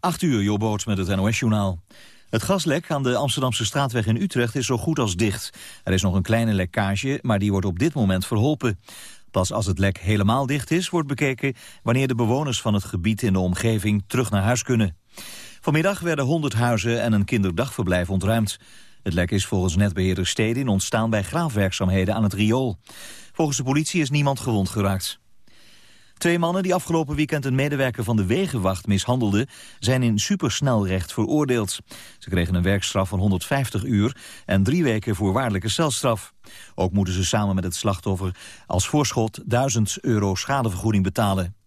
8 uur, Joboots met het NOS-journaal. Het gaslek aan de Amsterdamse straatweg in Utrecht is zo goed als dicht. Er is nog een kleine lekkage, maar die wordt op dit moment verholpen. Pas als het lek helemaal dicht is, wordt bekeken... wanneer de bewoners van het gebied in de omgeving terug naar huis kunnen. Vanmiddag werden 100 huizen en een kinderdagverblijf ontruimd. Het lek is volgens netbeheerder Stedin ontstaan bij graafwerkzaamheden aan het riool. Volgens de politie is niemand gewond geraakt. Twee mannen die afgelopen weekend een medewerker van de Wegenwacht mishandelden... zijn in supersnelrecht veroordeeld. Ze kregen een werkstraf van 150 uur en drie weken voorwaardelijke celstraf. Ook moeten ze samen met het slachtoffer als voorschot 1000 euro schadevergoeding betalen.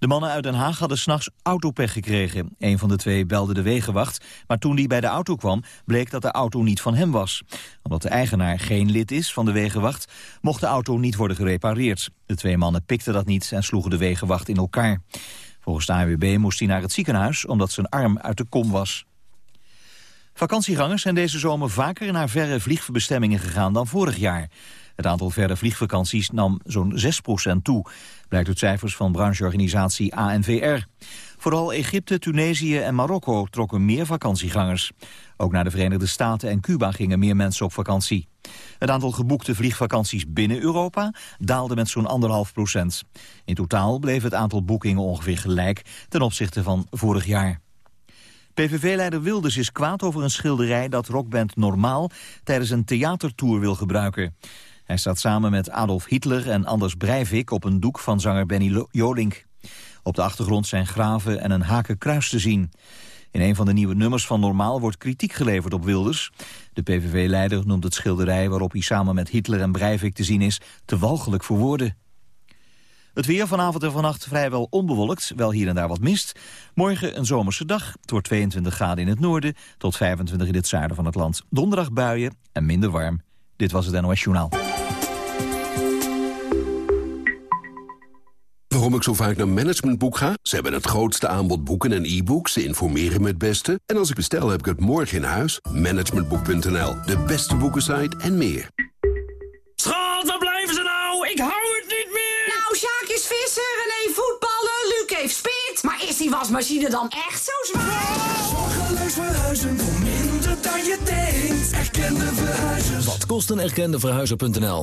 De mannen uit Den Haag hadden s'nachts autopech gekregen. Een van de twee belde de wegenwacht, maar toen die bij de auto kwam... bleek dat de auto niet van hem was. Omdat de eigenaar geen lid is van de wegenwacht... mocht de auto niet worden gerepareerd. De twee mannen pikten dat niet en sloegen de wegenwacht in elkaar. Volgens de AWB moest hij naar het ziekenhuis... omdat zijn arm uit de kom was. Vakantiegangers zijn deze zomer vaker naar verre vliegbestemmingen gegaan dan vorig jaar. Het aantal verre vliegvakanties nam zo'n 6% toe, blijkt uit cijfers van brancheorganisatie ANVR. Vooral Egypte, Tunesië en Marokko trokken meer vakantiegangers. Ook naar de Verenigde Staten en Cuba gingen meer mensen op vakantie. Het aantal geboekte vliegvakanties binnen Europa daalde met zo'n anderhalf procent. In totaal bleef het aantal boekingen ongeveer gelijk ten opzichte van vorig jaar. PVV-leider Wilders is kwaad over een schilderij dat rockband Normaal tijdens een theatertour wil gebruiken. Hij staat samen met Adolf Hitler en Anders Breivik op een doek van zanger Benny Jolink. Op de achtergrond zijn graven en een hakenkruis te zien. In een van de nieuwe nummers van Normaal wordt kritiek geleverd op Wilders. De PVV-leider noemt het schilderij waarop hij samen met Hitler en Breivik te zien is... te walgelijk voor woorden. Het weer vanavond en vannacht vrijwel onbewolkt, wel hier en daar wat mist. Morgen een zomerse dag, het wordt 22 graden in het noorden... tot 25 in het zuiden van het land. Donderdag buien en minder warm. Dit was het NOS Journaal. Waarom ik zo vaak naar Managementboek ga? Ze hebben het grootste aanbod boeken en e-books. Ze informeren me het beste. En als ik bestel, heb ik het morgen in huis. Managementboek.nl, de beste boekensite en meer. Schat, waar blijven ze nou? Ik hou het niet meer! Nou, Sjaak is visser, René voetballen, Luc heeft spit. Maar is die wasmachine dan echt zo zwaar? Zorgeloos verhuizen voor minder dan je denkt. Erkende verhuizers. Wat kost een erkende verhuizer.nl?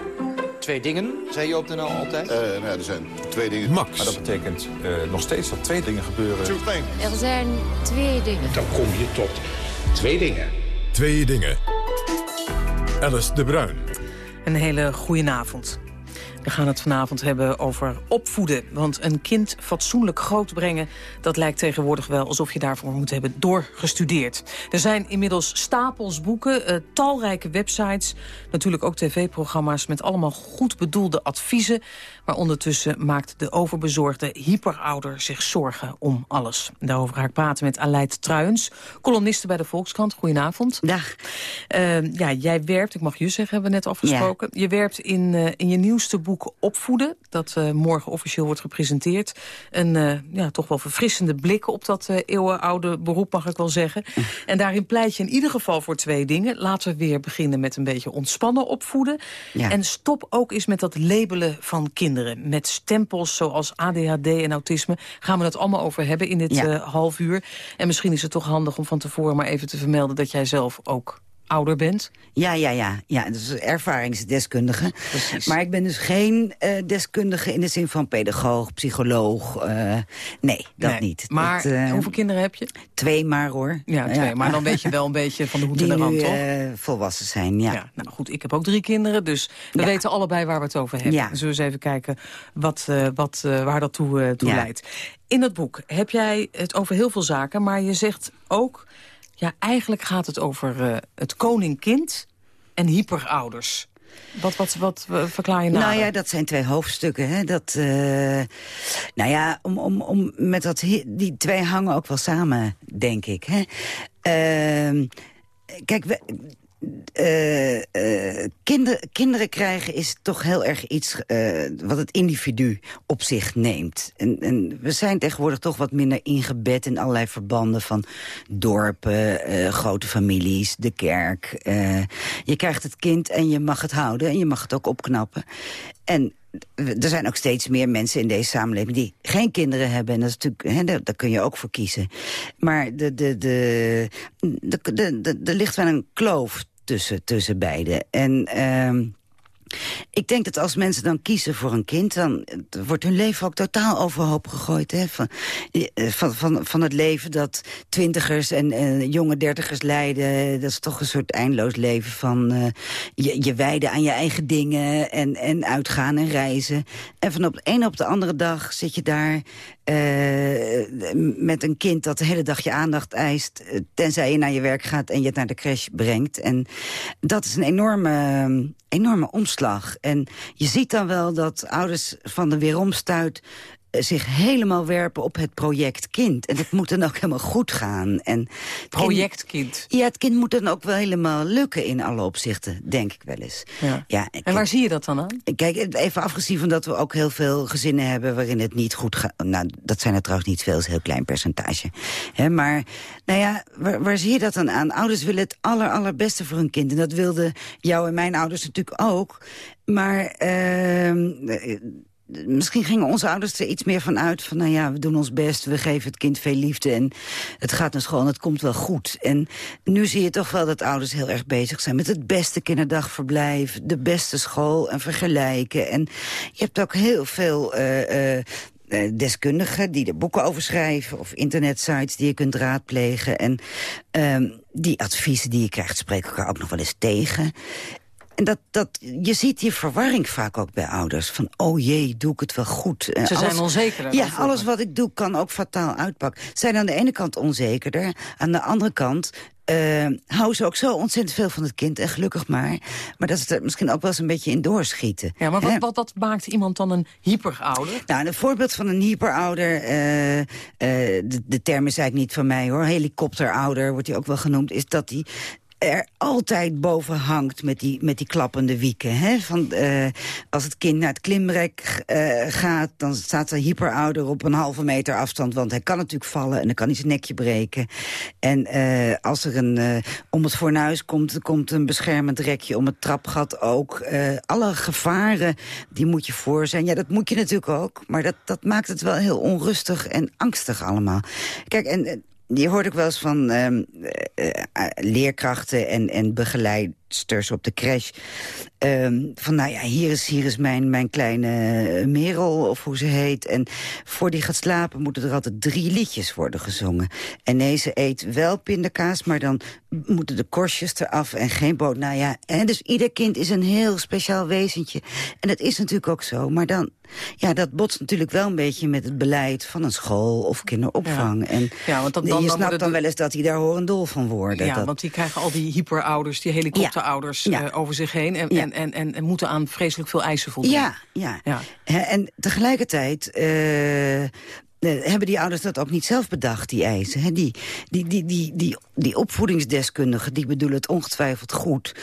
Twee dingen, zei je op de NL altijd? Uh, nou ja, er zijn twee dingen. Max. Maar dat betekent uh, nog steeds dat twee dingen gebeuren. Er zijn twee dingen. Dan kom je tot twee dingen. Twee dingen. Alice de Bruin. Een hele goede avond. We gaan het vanavond hebben over opvoeden. Want een kind fatsoenlijk grootbrengen... dat lijkt tegenwoordig wel alsof je daarvoor moet hebben doorgestudeerd. Er zijn inmiddels stapels boeken, uh, talrijke websites... natuurlijk ook tv-programma's met allemaal goed bedoelde adviezen... maar ondertussen maakt de overbezorgde hyperouder zich zorgen om alles. Daarover ga ik praten met Aleid Truijens, columniste bij de Volkskrant. Goedenavond. Dag. Uh, ja, jij werpt, ik mag je zeggen, hebben we net afgesproken. Ja. Je werpt in, uh, in je nieuwste boek Opvoeden, dat uh, morgen officieel wordt gepresenteerd. Een uh, ja, toch wel verfrissende blik op dat eeuwenoude beroep, mag ik wel zeggen. En daarin pleit je in ieder geval voor twee dingen. Laten we weer beginnen met een beetje ontspannen opvoeden. Ja. En stop ook eens met dat labelen van kinderen. Met stempels zoals ADHD en autisme. Gaan we het allemaal over hebben in dit ja. half uur. En misschien is het toch handig om van tevoren maar even te vermelden... dat jij zelf ook ouder bent? Ja, ja, ja. ja dus ervaringsdeskundige. Precies. Maar ik ben dus geen uh, deskundige in de zin van pedagoog, psycholoog. Uh, nee, dat nee. niet. Maar dat, uh, hoeveel kinderen heb je? Twee maar hoor. Ja, twee. Ja. Maar dan weet je wel een beetje van de hoed en de rand, toch? Volwassen zijn, ja. ja. Nou goed, ik heb ook drie kinderen, dus we ja. weten allebei waar we het over hebben. Ja. Zullen we eens even kijken wat, wat, waar dat toe, toe leidt. In het boek heb jij het over heel veel zaken, maar je zegt ook... Ja, eigenlijk gaat het over uh, het koning-kind en hyperouders. Wat, wat, wat verklaar je nou? Nou ja, dat zijn twee hoofdstukken. Hè. Dat, uh, nou ja, om, om, om met dat, die twee hangen ook wel samen, denk ik. Hè. Uh, kijk, we, uh, kinder, kinderen krijgen is toch heel erg iets uh, wat het individu op zich neemt. En, en, we zijn tegenwoordig toch wat minder ingebed in allerlei verbanden van dorpen, grote families, de kerk. je krijgt het kind en je mag het houden en je mag het ook opknappen. En er zijn ook steeds meer mensen in deze samenleving die geen kinderen hebben. En dat is natuurlijk, hè, daar, daar, kun je ook voor kiezen. Maar de, de, de, de, de, de, er ligt wel een kloof tussen, tussen beide. En... Uh, ik denk dat als mensen dan kiezen voor een kind... dan wordt hun leven ook totaal overhoop gegooid. Hè? Van, eh, van, van, van het leven dat twintigers en uh, jonge dertigers leiden. Dat is toch een soort eindeloos leven van uh, je, je wijden aan je eigen dingen... En, en uitgaan en reizen. En van op de ene op de andere dag zit je daar... met een kind dat de hele dag je aandacht eist... tenzij je naar je werk gaat en je het naar de crash brengt. En dat is een enorme, enorme omslag en je ziet dan wel dat ouders van de weeromstuit eh, zich helemaal werpen op het project kind. En dat moet dan ook helemaal goed gaan. En project kind? Ja, het kind moet dan ook wel helemaal lukken in alle opzichten, denk ik wel eens. Ja. ja en waar zie je dat dan aan? Kijk, even afgezien van dat we ook heel veel gezinnen hebben... waarin het niet goed gaat. Nou, dat zijn er trouwens niet veel, is een heel klein percentage. He, maar, nou ja, waar, waar, zie je dat dan aan? Ouders willen het aller, allerbeste voor hun kind. En dat wilden jou en mijn ouders natuurlijk ook. Maar... Uh, misschien gingen onze ouders er iets meer van uit... van nou ja, we doen ons best, we geven het kind veel liefde... en het gaat naar school en het komt wel goed. En nu zie je toch wel dat ouders heel erg bezig zijn... met het beste kinderdagverblijf, de beste school en vergelijken. En je hebt ook heel veel... Uh, uh, deskundigen die er boeken over schrijven... of internetsites die je kunt raadplegen. En uh, die adviezen die je krijgt spreken elkaar ook nog wel eens tegen. En dat, dat, je ziet die verwarring vaak ook bij ouders. Van, oh jee, doe ik het wel goed? Ze alles, zijn onzekerder. Ja, alles wat ik doe kan ook fataal uitpakken. Zijn aan de ene kant onzekerder. Aan de andere kant uh, houden ze ook zo ontzettend veel van het kind. En gelukkig maar. Maar dat ze er misschien ook wel eens een beetje in doorschieten. Ja, maar wat, wat, wat maakt iemand dan een hyperouder? Nou, een voorbeeld van een hyperouder... Uh, uh, de, de term is eigenlijk niet van mij hoor. Helikopterouder wordt hij ook wel genoemd. Is dat hij er altijd boven hangt met die, met die klappende wieken. Hè? Van, uh, als het kind naar het klimrek uh, gaat... dan staat de hyperouder op een halve meter afstand... want hij kan natuurlijk vallen en dan kan hij zijn nekje breken. En uh, als er een, om het fornuis komt... komt een beschermend rekje om het trapgat ook. alle gevaren, die moet je voor zijn. Ja, dat moet je natuurlijk ook. Maar dat, dat maakt het wel heel onrustig en angstig allemaal. Kijk, en je hoort ook wel eens van uh, leerkrachten en, en begeleidsters op de crash. Um, van nou ja, hier is, hier is mijn, mijn kleine Merel, of hoe ze heet. En voor die gaat slapen moeten er altijd drie liedjes worden gezongen. En nee, ze eet wel pindakaas, maar dan moeten de korstjes eraf en geen boot. Nou ja, en dus ieder kind is een heel speciaal wezentje. En dat is natuurlijk ook zo, maar dan ja, dat botst natuurlijk wel een beetje met het beleid van een school of kinderopvang. En ja, want dan, dan, je snapt dan, wel eens dat die daar horendol van worden. Ja, want die krijgen al die hyperouders, die ja. Uh, over zich heen. En, en, en, en, en, moeten aan vreselijk veel eisen voldoen. Ja, ja. ja. En tegelijkertijd... Uh, hebben die ouders dat ook niet zelf bedacht, die eisen. Die, die, die, die, die, die opvoedingsdeskundigen, die bedoelen het ongetwijfeld goed.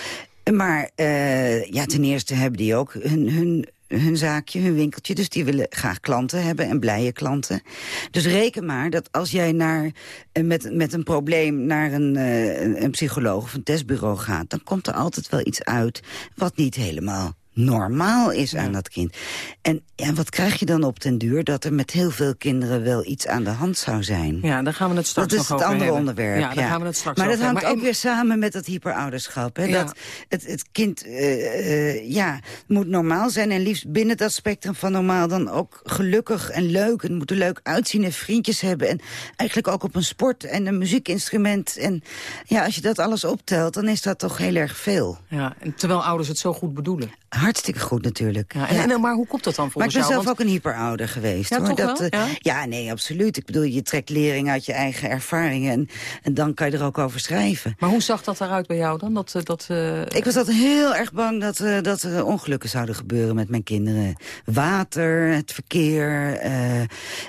Maar uh, ja, ten eerste hebben die ook hun, hun hun zaakje, hun winkeltje. Dus die willen graag klanten hebben en blije klanten. Dus reken maar dat als jij naar, eh, met, met een probleem naar een, uh, een psycholoog of een testbureau gaat... dan komt er altijd wel iets uit wat niet helemaal normaal is aan dat kind. En wat krijg je dan op den duur? Dat er met heel veel kinderen wel iets aan de hand zou zijn. Ja, daar gaan we het straks nog over Dat is het andere onderwerp. Ja, daar gaan we het straks maar dat hangt ook weer samen met dat hyperouderschap. Hè? Dat het, het kind uh, uh, ja, moet normaal zijn en liefst binnen dat spectrum van normaal... dan ook gelukkig en leuk en moet er leuk uitzien en vriendjes hebben. En eigenlijk ook op een sport en een muziekinstrument. En ja, als je dat alles optelt, dan is dat toch heel erg veel. Ja, en terwijl ouders het zo goed bedoelen. Hartstikke goed natuurlijk. Ja, en, en, maar hoe komt dat dan volgens jou? Maar ik ben zelf ook een hyperouder geweest. Ja, hoor. Dat, uh, ja? ja? nee, absoluut. Ik bedoel, je trekt lering uit je eigen ervaringen... En, en dan kan je er ook over schrijven. Maar hoe zag dat eruit bij jou dan? Dat, dat, uh... Ik was altijd heel erg bang dat, uh, dat er ongelukken zouden gebeuren met mijn kinderen. Water, het verkeer.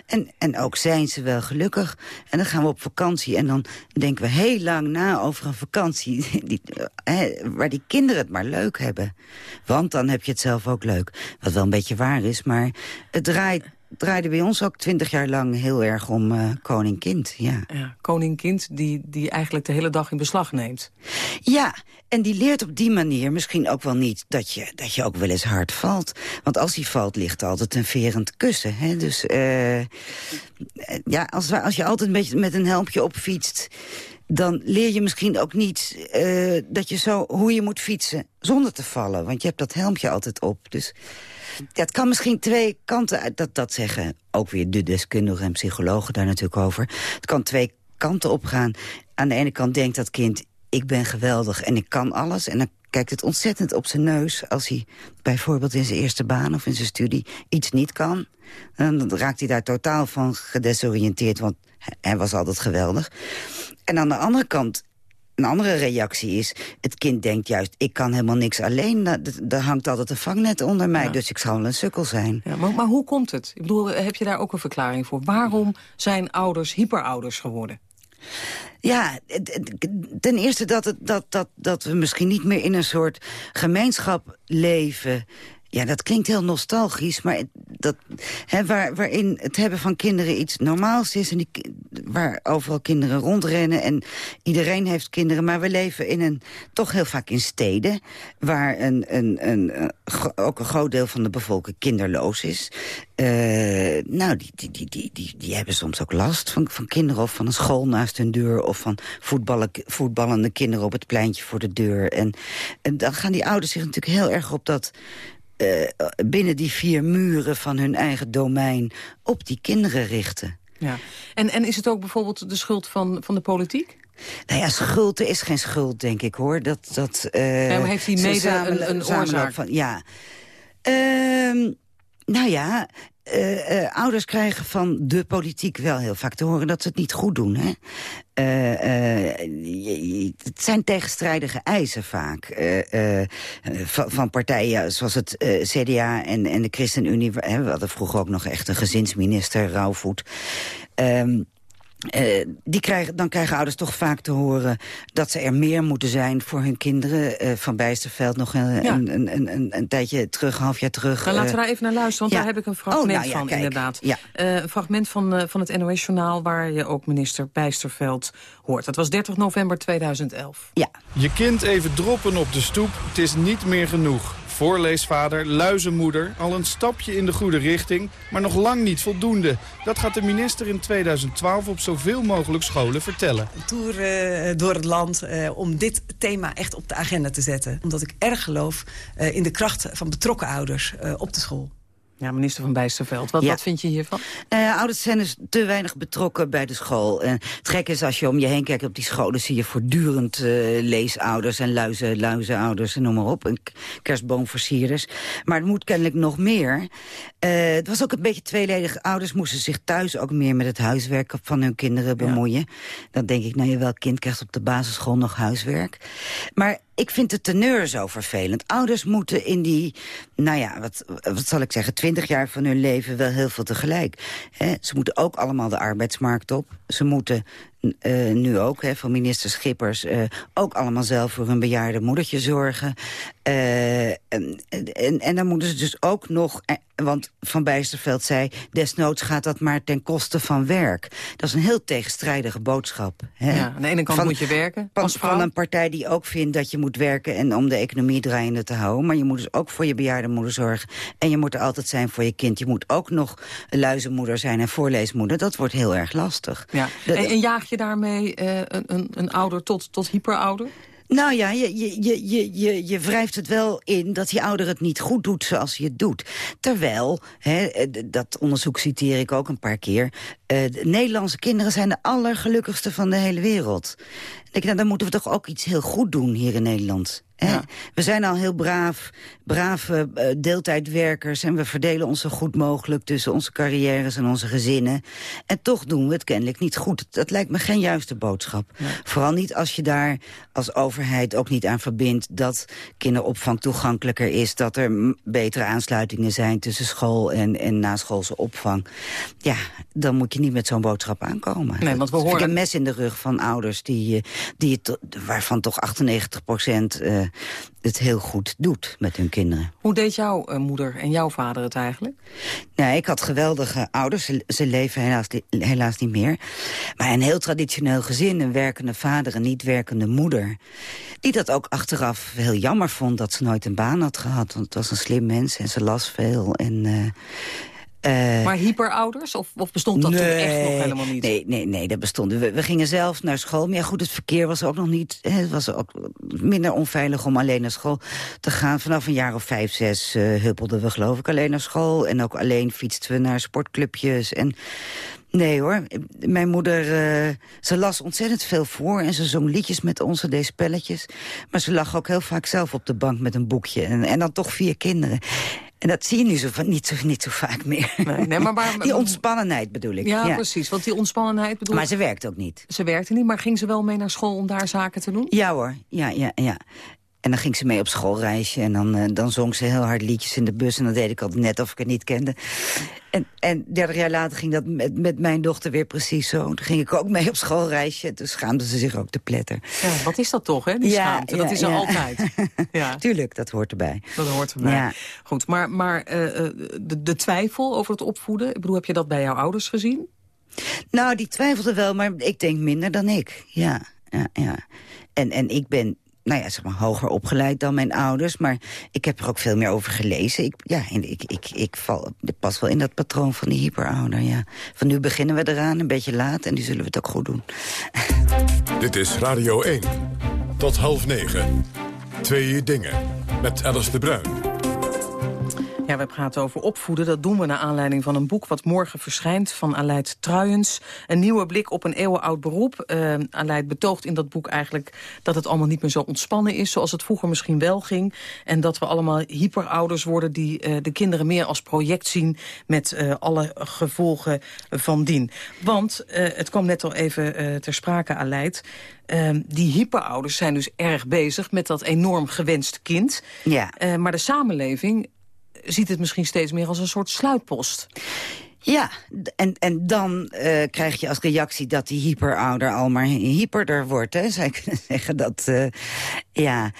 en, en ook zijn ze wel gelukkig. En dan gaan we op vakantie en dan denken we heel lang na over een vakantie... Die, waar die kinderen het maar leuk hebben. Want dan heb je het zelf ook leuk. Wat wel een beetje waar is, maar het draait draaide bij ons ook twintig jaar lang heel erg om uh, koning-kind. Ja. ja koning-kind die, die eigenlijk de hele dag in beslag neemt. Ja, en die leert op die manier misschien ook wel niet dat je, dat je ook wel eens hard valt. Want als hij valt, ligt altijd een verend kussen. Hè? Dus uh, ja, als, als je altijd een beetje met een helmpje op fietst dan leer je misschien ook niet uh, dat je zo, hoe je moet fietsen zonder te vallen. Want je hebt dat helmpje altijd op. Dus het kan misschien twee kanten uit, dat, dat zeggen ook weer de deskundigen en psychologen daar natuurlijk over. Het kan twee kanten opgaan. Aan de ene kant denkt dat kind, ik ben geweldig en ik kan alles. En dan kijkt het ontzettend op zijn neus als hij bijvoorbeeld in zijn eerste baan of in zijn studie iets niet kan. Dan raakt hij daar totaal van gedesoriënteerd, want hij was altijd geweldig. En aan de andere kant, een andere reactie is... het kind denkt juist, ik kan helemaal niks alleen. Er hangt altijd een vangnet onder mij, ja. dus ik zal wel een sukkel zijn. Ja, maar, maar hoe komt het? Ik bedoel, heb je daar ook een verklaring voor? Waarom zijn ouders hyperouders geworden? Ja, ten eerste dat, het, dat, dat, dat we misschien niet meer in een soort gemeenschap leven... Ja, dat klinkt heel nostalgisch, maar dat, hè, waar, waarin het hebben van kinderen iets normaals is... en die, waar overal kinderen rondrennen en iedereen heeft kinderen... maar we leven in een, toch heel vaak in steden... waar een, een, een, ook een groot deel van de bevolking kinderloos is. Uh, nou, die, die, die, die, die, die hebben soms ook last van, van kinderen... of van een school naast hun deur... of van voetballen, voetballende kinderen op het pleintje voor de deur. En, en dan gaan die ouders zich natuurlijk heel erg op dat... Uh, binnen die vier muren van hun eigen domein op die kinderen richten. Ja. En, en is het ook bijvoorbeeld de schuld van, van de politiek? Nou ja, schuld is geen schuld, denk ik, hoor. Dat, dat, uh, ja, heeft hij mede een, een oorzaak? Van, ja. Uh, nou ja, uh, uh, ouders krijgen van de politiek wel heel vaak te horen dat ze het niet goed doen. Hè? Uh, het zijn tegenstrijdige eisen vaak. Van, van, partijen zoals het CDA en, en de ChristenUnie. We hadden vroeger ook nog echt een gezinsminister, Rauwvoet. Ehm, Uh, die krijgen, dan krijgen ouders toch vaak te horen dat ze er meer moeten zijn voor hun kinderen. Uh, van Bijsterveld nog een, ja. een, een, een, een, tijdje terug, een half jaar terug. Dan laten we daar even naar luisteren, want ja. daar heb ik een fragment oh, nou, van, kijk. inderdaad. Ja. Uh, een fragment van, van het NOS-journaal waar je ook minister Bijsterveld hoort. Dat was 30 november 2011. Ja. Je kind even droppen op de stoep, het is niet meer genoeg. Voorleesvader, luizenmoeder, al een stapje in de goede richting, maar nog lang niet voldoende. Dat gaat de minister in 2012 op zoveel mogelijk scholen vertellen. Een tour uh, door het land uh, om dit thema echt op de agenda te zetten. Omdat ik erg geloof uh, in de kracht van betrokken ouders op de school. Ja, minister van Bijsterveld. Wat, ja. wat vind je hiervan? Ja, ouders zijn dus te weinig betrokken bij de school. En het gek is, als je om je heen kijkt op die scholen... zie je voortdurend uh, leesouders en luizen, luizenouders en noem maar op. En kerstboomversierders. Maar het moet kennelijk nog meer. Uh, het was ook een beetje tweeledig. Ouders moesten zich thuis ook meer met het huiswerk van hun kinderen bemoeien. Ja. Dan denk ik, nou, je welk kind krijgt op de basisschool nog huiswerk. Maar ik vind de teneur zo vervelend. Ouders moeten in die, nou ja, wat, wat zal ik zeggen... twintig jaar van hun leven wel heel veel tegelijk. Ze moeten ook allemaal de arbeidsmarkt op. Ze moeten uh, nu ook, hè, van minister Schippers... Uh, ook allemaal zelf voor hun bejaarde moedertje zorgen. Uh, en, en, en dan moeten ze dus ook nog... Want Van Bijsterveld zei... desnoods gaat dat maar ten koste van werk. Dat is een heel tegenstrijdige boodschap. Hè? Ja, aan de ene kant van, moet je werken van. Van een partij die ook vindt dat je moet werken... en om de economie draaiende te houden. Maar je moet dus ook voor je bejaarde moeder zorgen. En je moet er altijd zijn voor je kind. Je moet ook nog luizenmoeder zijn en voorleesmoeder. Dat wordt heel erg lastig. Ja. En, en jaag je daarmee uh, een, een, een ouder tot, tot hyperouder? Nou ja, je, je, je, je, je wrijft het wel in dat die ouder het niet goed doet zoals hij het doet. Terwijl, hè, dat onderzoek citeer ik ook een paar keer... De Nederlandse kinderen zijn de allergelukkigste van de hele wereld. Ik denk, nou, dan moeten we toch ook iets heel goed doen hier in Nederland. Hè? We zijn al heel braaf, brave uh, deeltijdwerkers... en we verdelen ons zo goed mogelijk tussen onze carrières en onze gezinnen. En toch doen we het kennelijk niet goed. Dat lijkt me geen juiste boodschap. Vooral niet als je daar als overheid ook niet aan verbindt... dat kinderopvang toegankelijker is... dat er betere aansluitingen zijn tussen school en, en naschoolse opvang. Ja, dan moet je niet met zo'n boodschap aankomen. Nee, want we horen... een mes in de rug van ouders die, eh, die het, waarvan toch 98 procent... Uh, het heel goed doet met hun kinderen. Hoe deed jouw uh, moeder en jouw vader het eigenlijk? Nou, ik had geweldige ouders. Ze, ze leven helaas, helaas niet meer. Maar een heel traditioneel gezin. Een werkende vader, een niet werkende moeder. Die dat ook achteraf heel jammer vond dat ze nooit een baan had gehad. Want het was een slim mens en ze las veel. En, uh, uh, maar hyperouders? Of, of bestond dat nee, toen echt nog helemaal niet? Nee, nee, nee dat bestond. We, we, gingen zelf naar school. Maar ja, goed, het verkeer was ook nog niet... Hè, het was ook minder onveilig om alleen naar school te gaan. Vanaf een jaar of vijf, zes uh, huppelden we geloof ik alleen naar school. En ook alleen fietsten we naar sportclubjes. En Nee hoor, mijn moeder, uh, ze las ontzettend veel voor... en ze zong liedjes met ons, ze deed spelletjes. Maar ze lag ook heel vaak zelf op de bank met een boekje. En, en dan toch vier kinderen. En dat zie je nu zo, niet, zo, niet zo vaak meer. Nee, nee, maar, maar, die ontspannenheid bedoel ik. Ja, ja, precies, want die ontspannenheid bedoel Maar ze werkte ook niet. Ze werkte niet, maar ging ze wel mee naar school om daar zaken te doen? Ja hoor, ja, ja, ja. En dan ging ze mee op schoolreisje en dan, uh, dan zong ze heel hard liedjes in de bus... en dan deed ik altijd net of ik het niet kende. En, en 30 jaar later ging dat met, met mijn dochter weer precies zo. Toen ging ik ook mee op schoolreisje. Toen schaamde ze zich ook te pletter. Ja, wat is dat toch, hè, die ja, schaamte? Ja, dat is er ja. altijd. Ja. Tuurlijk, dat hoort erbij. Dat hoort erbij. Goed, maar, maar uh, de, de twijfel over het opvoeden... ik bedoel, heb je dat bij jouw ouders gezien? Nou, die twijfelden wel, maar ik denk minder dan ik. Ja, ja, ja. En, en ik ben nou ja, zeg maar, hoger opgeleid dan mijn ouders. Maar ik heb er ook veel meer over gelezen. Ik, ja, ik, ik, ik, val, ik pas wel in dat patroon van die hyperouder, ja. Van nu beginnen we eraan, een beetje laat. En nu zullen we het ook goed doen. Dit is Radio 1. Tot half negen. Twee dingen. Met Alice de Bruin. Ja, we praten over opvoeden. Dat doen we naar aanleiding van een boek wat morgen verschijnt van Aleid Truijens. Een nieuwe blik op een eeuwenoud beroep. Uh, Aleid betoogt in dat boek eigenlijk dat het allemaal niet meer zo ontspannen is... zoals het vroeger misschien wel ging. En dat we allemaal hyperouders worden die uh, de kinderen meer als project zien... met uh, alle gevolgen van dien. Want, het kwam net al even ter sprake, Aleid... Uh, die hyperouders zijn dus erg bezig met dat enorm gewenst kind. Ja. Uh, maar de samenleving ziet het misschien steeds meer als een soort sluitpost. Ja, en, en dan uh, krijg je als reactie dat die hyperouder al maar hyperder wordt. Hè? Je kunnen zeggen dat, uh, ja...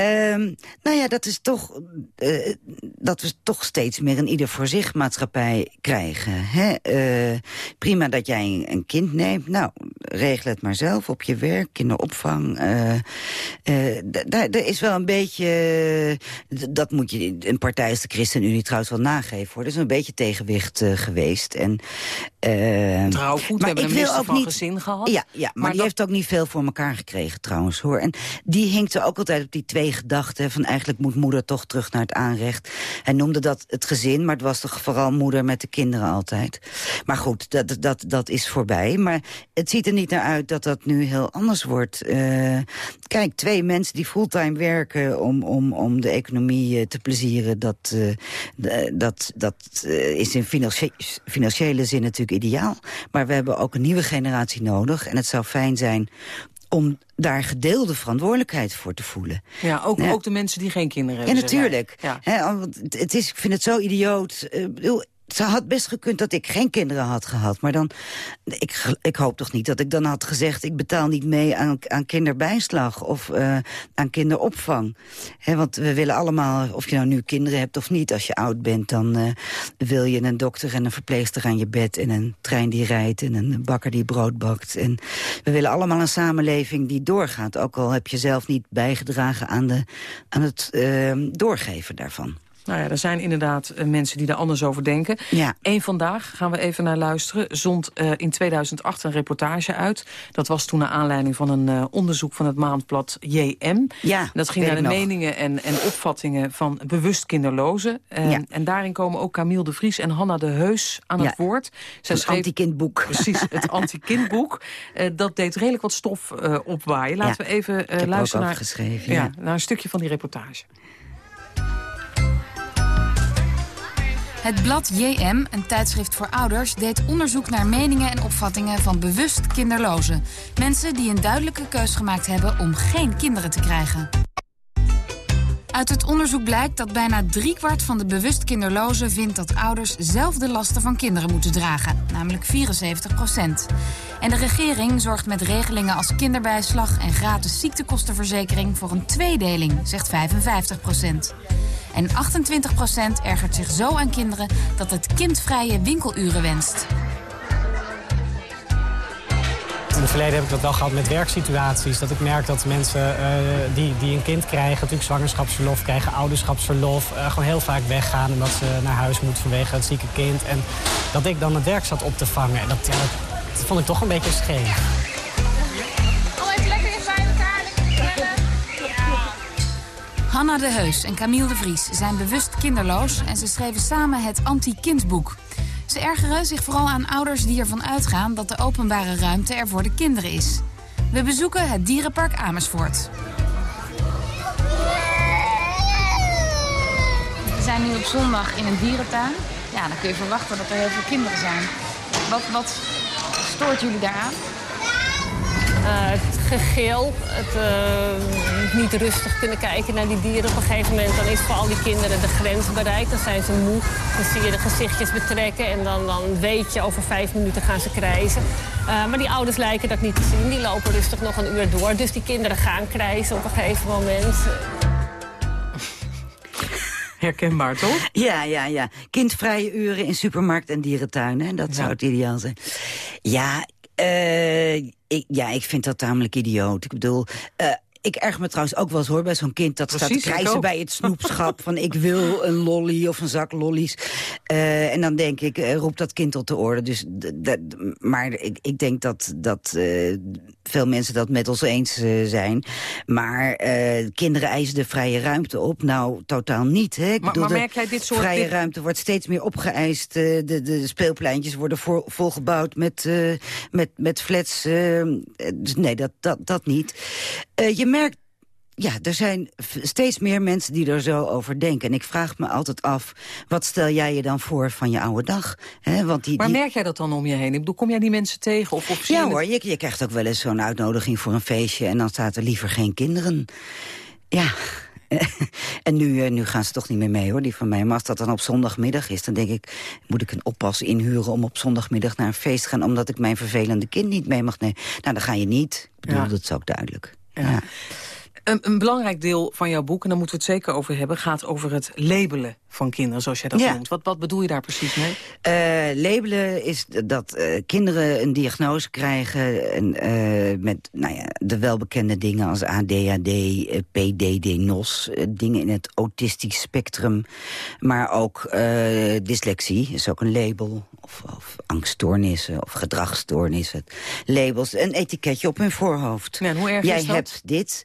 Um, nou ja, dat is toch uh, dat we toch steeds meer een ieder voor zich maatschappij krijgen. Hè? Uh, prima dat jij een, kind neemt. Nou, regel het maar zelf op je werk, kinderopvang. Uh, er is wel een beetje... dat moet je... Een partij als de ChristenUnie trouwens wel nageven. Hoor. Er is een beetje tegenwicht geweest. En, Trouwgoed, we hebben een minister van niet, gezin gehad. Ja, ja maar, maar die dat... heeft ook niet veel voor elkaar gekregen trouwens. hoor. En die hinkte ook altijd op die twee gedachten... van eigenlijk moet moeder toch terug naar het aanrecht. Hij noemde dat het gezin, maar het was toch vooral moeder met de kinderen altijd. Maar goed, dat, dat, dat is voorbij. Maar het ziet er niet naar uit dat dat nu heel anders wordt. Uh, kijk, twee mensen die fulltime werken om, om, om de economie uh, te plezieren... dat, uh, dat, dat is in financie financiële zin natuurlijk ideaal. Maar we hebben ook een nieuwe generatie nodig. En het zou fijn zijn om daar gedeelde verantwoordelijkheid voor te voelen. Ja, ook, ook de mensen die geen kinderen hebben. Ja, natuurlijk. Ja. He, het is, ik vind het zo idioot. Uh, ze had best gekund dat ik geen kinderen had gehad. Maar dan, ik, ik hoop toch niet dat ik dan had gezegd... ik betaal niet mee aan, aan kinderbijslag of uh, aan kinderopvang. Want we willen allemaal, of je nou nu kinderen hebt of niet... als je oud bent, dan uh, wil je een dokter en een verpleegster aan je bed... en een trein die rijdt en een bakker die brood bakt. En we willen allemaal een samenleving die doorgaat. Ook al heb je zelf niet bijgedragen aan, de, aan het uh, doorgeven daarvan. Nou ja, er zijn inderdaad uh, mensen die er anders over denken. Ja. Eén vandaag gaan we even naar luisteren. Zond uh, in 2008 een reportage uit. Dat was toen naar aanleiding van een uh, onderzoek van het maandblad JM. Ja, dat ging naar de nog. meningen en, en opvattingen van bewust kinderlozen. Ja. En daarin komen ook Camille de Vries en Hanna de Heus aan Ja. het woord. Zij schreef- anti-kindboek. Precies, het anti-kindboek. Eh, dat deed redelijk wat stof eh, opwaaien. Laten we even eh, er luisteren naar, geschreven, ja, ja. naar een stukje van die reportage. Het blad JM, een tijdschrift voor ouders, deed onderzoek naar meningen en opvattingen van bewust kinderlozen. Mensen die een duidelijke keus gemaakt hebben om geen kinderen te krijgen. Uit het onderzoek blijkt dat bijna driekwart van de bewust kinderlozen vindt dat ouders zelf de lasten van kinderen moeten dragen, namelijk 74 procent. En de regering zorgt met regelingen als kinderbijslag en gratis ziektekostenverzekering voor een tweedeling, zegt 55 procent. En 28 procent ergert zich zo aan kinderen dat het kindvrije winkeluren wenst. In het verleden heb ik dat wel gehad met werksituaties. Dat ik merk dat mensen eh, die, die een kind krijgen, natuurlijk zwangerschapsverlof krijgen, ouderschapsverlof, eh, gewoon heel vaak weggaan omdat ze naar huis moeten vanwege het zieke kind. En dat ik dan het werk zat op te vangen. En dat, ja, dat, dat vond ik toch een beetje scheef. Al even lekker bij elkaar, lekker Hanna de Heus en Camille de Vries zijn bewust kinderloos en ze schreven samen het anti-kindboek. Ze ergeren zich vooral aan ouders die ervan uitgaan dat de openbare ruimte er voor de kinderen is. We bezoeken het dierenpark Amersfoort. We zijn nu op zondag in een dierentuin. Ja, dan kun je verwachten dat er heel veel kinderen zijn. Wat, wat stoort jullie daaraan? Het gegil, het eh, niet rustig kunnen kijken naar die dieren. Op een gegeven moment dan is voor al die kinderen de grens bereikt. Dan zijn ze moe, dan zie je de gezichtjes betrekken... en dan, dan weet je, over vijf minuten gaan ze krijzen. Eh, maar die ouders lijken dat niet te zien. Die lopen rustig nog een uur door. Dus die kinderen gaan krijzen op een gegeven moment. Herkenbaar, toch? Ja, ja, ja. Kindvrije uren in supermarkt en dierentuinen. hè, Dat zou het ideaal zijn. Ja, eh, ik, ja, ik vind dat tamelijk idioot. Ik bedoel... eh, ik erg me trouwens ook wel eens hoor bij zo'n kind dat staat te ook. bij het snoepschap. van ik wil een lolly of een zak lollies. Eh, en dan denk ik, roep dat kind tot de orde. Dus, maar ik, ik denk dat, dat veel mensen dat met ons eens eh, zijn. Maar eh, kinderen eisen de vrije ruimte op. Nou, totaal niet. Hè? Ik Maar- maar merk jij dit soort vrije ruimte wordt steeds meer opgeëist. eh, de, de speelpleintjes worden vol, volgebouwd met, met, met flats. dus nee, dat, dat, dat niet. Je merkt ja, er zijn steeds meer mensen die er zo over denken. En ik vraag me altijd af, wat stel jij je dan voor van je oude dag? Hè, want die, Maar die... merk jij dat dan om je heen? Ik bedoel, kom jij die mensen tegen? Of, of Ja je hoor, je, je krijgt ook wel eens zo'n uitnodiging voor een feestje... en dan staat er liever geen kinderen. Ja, en nu, eh, nu gaan ze toch niet meer mee hoor, die van mij. Maar als dat dan op zondagmiddag is, dan denk ik... moet ik een oppas inhuren om op zondagmiddag naar een feest te gaan... omdat ik mijn vervelende kind niet mee mag nemen. Nou, dan ga je niet. Ik bedoel, Ja. dat is ook duidelijk. Ja. Een, een belangrijk deel van jouw boek, en daar moeten we het zeker over hebben... gaat over het labelen van kinderen, zoals jij dat Ja. noemt. Wat, wat bedoel je daar precies mee? Eh, labelen is dat eh, kinderen een diagnose krijgen... En, eh, met nou ja, de welbekende dingen als ADHD, PDD, NOS... dingen in het autistisch spectrum. Maar ook dyslexie is ook een label. Of, of angststoornissen of gedragsstoornissen. Labels, een etiketje op hun voorhoofd. Ja, hoe erg Jij is dat? hebt dit.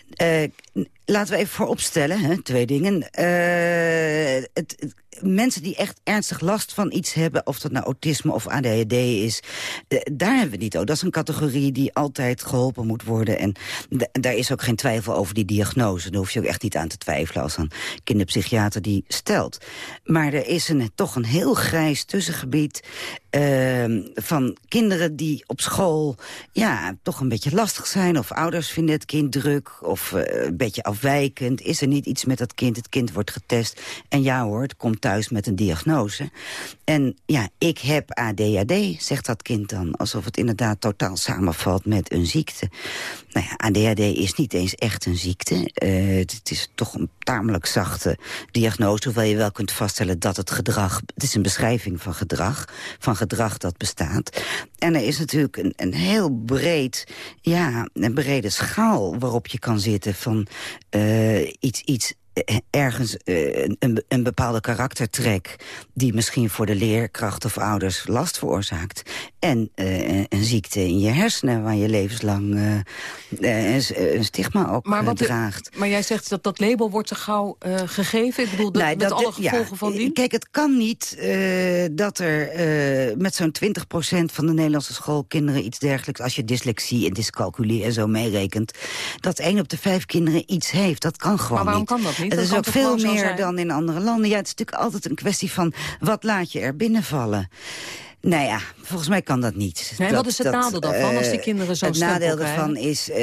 Eh, laten we even vooropstellen, hè, twee dingen. Eh, het, mensen die echt ernstig last van iets hebben... of dat nou autisme of ADHD is, daar hebben we niet over. Dat is een categorie die altijd geholpen moet worden. En daar is ook geen twijfel over die diagnose. Daar hoef je ook echt niet aan te twijfelen als een kinderpsychiater die stelt. Maar er is een, toch een heel grijs tussengebied... eh, van kinderen die op school ja, toch een beetje lastig zijn... of ouders vinden het kind druk of eh, een beetje afwijkend. Is er niet iets met dat kind? Het kind wordt getest. En ja hoor, het komt thuis met een diagnose. En ja, ik heb ADHD, zegt dat kind dan. Alsof het inderdaad totaal samenvalt met een ziekte. Nou ja, ADHD is niet eens echt een ziekte. Eh, het, is toch een tamelijk zachte diagnose... hoewel je wel kunt vaststellen dat het gedrag... het is een beschrijving van gedrag, van gedrag dat bestaat. En er is natuurlijk een, een heel breed, ja, een brede schaal waarop je kan zitten... van eh, iets, iets ergens uh, een, een, bepaalde karaktertrek... die misschien voor de leerkracht of ouders last veroorzaakt. En uh, een ziekte in je hersenen waar je levenslang een, een, stigma op maar draagt. maar jij zegt dat dat label wordt te gauw gegeven? Ik bedoel, nee, met dat, alle gevolgen ja, van die? Kijk, het kan niet dat er met zo'n 20% van de Nederlandse schoolkinderen... iets dergelijks, als je dyslexie en dyscalculie en zo meerekent... dat één op de vijf kinderen iets heeft. Dat kan gewoon maar waarom niet. kan dat niet? Het is ook veel meer dan in andere landen. Ja, het is natuurlijk altijd een kwestie van wat laat je er binnenvallen. Nou ja, volgens mij kan dat niet. Nee, wat is het nadeel daarvan als die eh, kinderen zo'n Het nadeel daarvan is uh,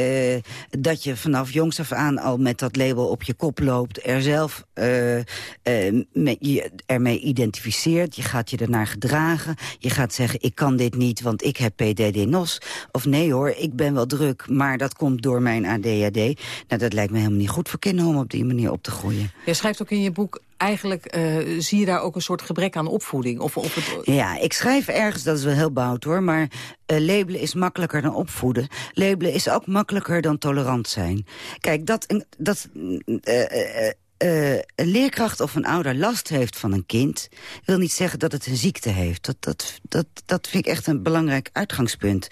dat je vanaf jongs af aan al met dat label op je kop loopt. Er zelf uh, je ermee identificeert. Je gaat je ernaar gedragen. Je gaat zeggen, ik kan dit niet, want ik heb PDD-NOS. Of nee hoor, ik ben wel druk, maar dat komt door mijn ADHD. Nou, dat lijkt me helemaal niet goed voor kinderen om op die manier op te groeien. Je schrijft ook in je boek eigenlijk uh, zie je daar ook een soort gebrek aan opvoeding? Of. Ja, ik schrijf ergens, dat is wel heel bout hoor... maar uh, labelen is makkelijker dan opvoeden. Labelen is ook makkelijker dan tolerant zijn. Kijk, dat... dat uh, uh, een leerkracht of een ouder last heeft van een kind... wil niet zeggen dat het een ziekte heeft. Dat, dat, dat, dat vind ik echt een belangrijk uitgangspunt.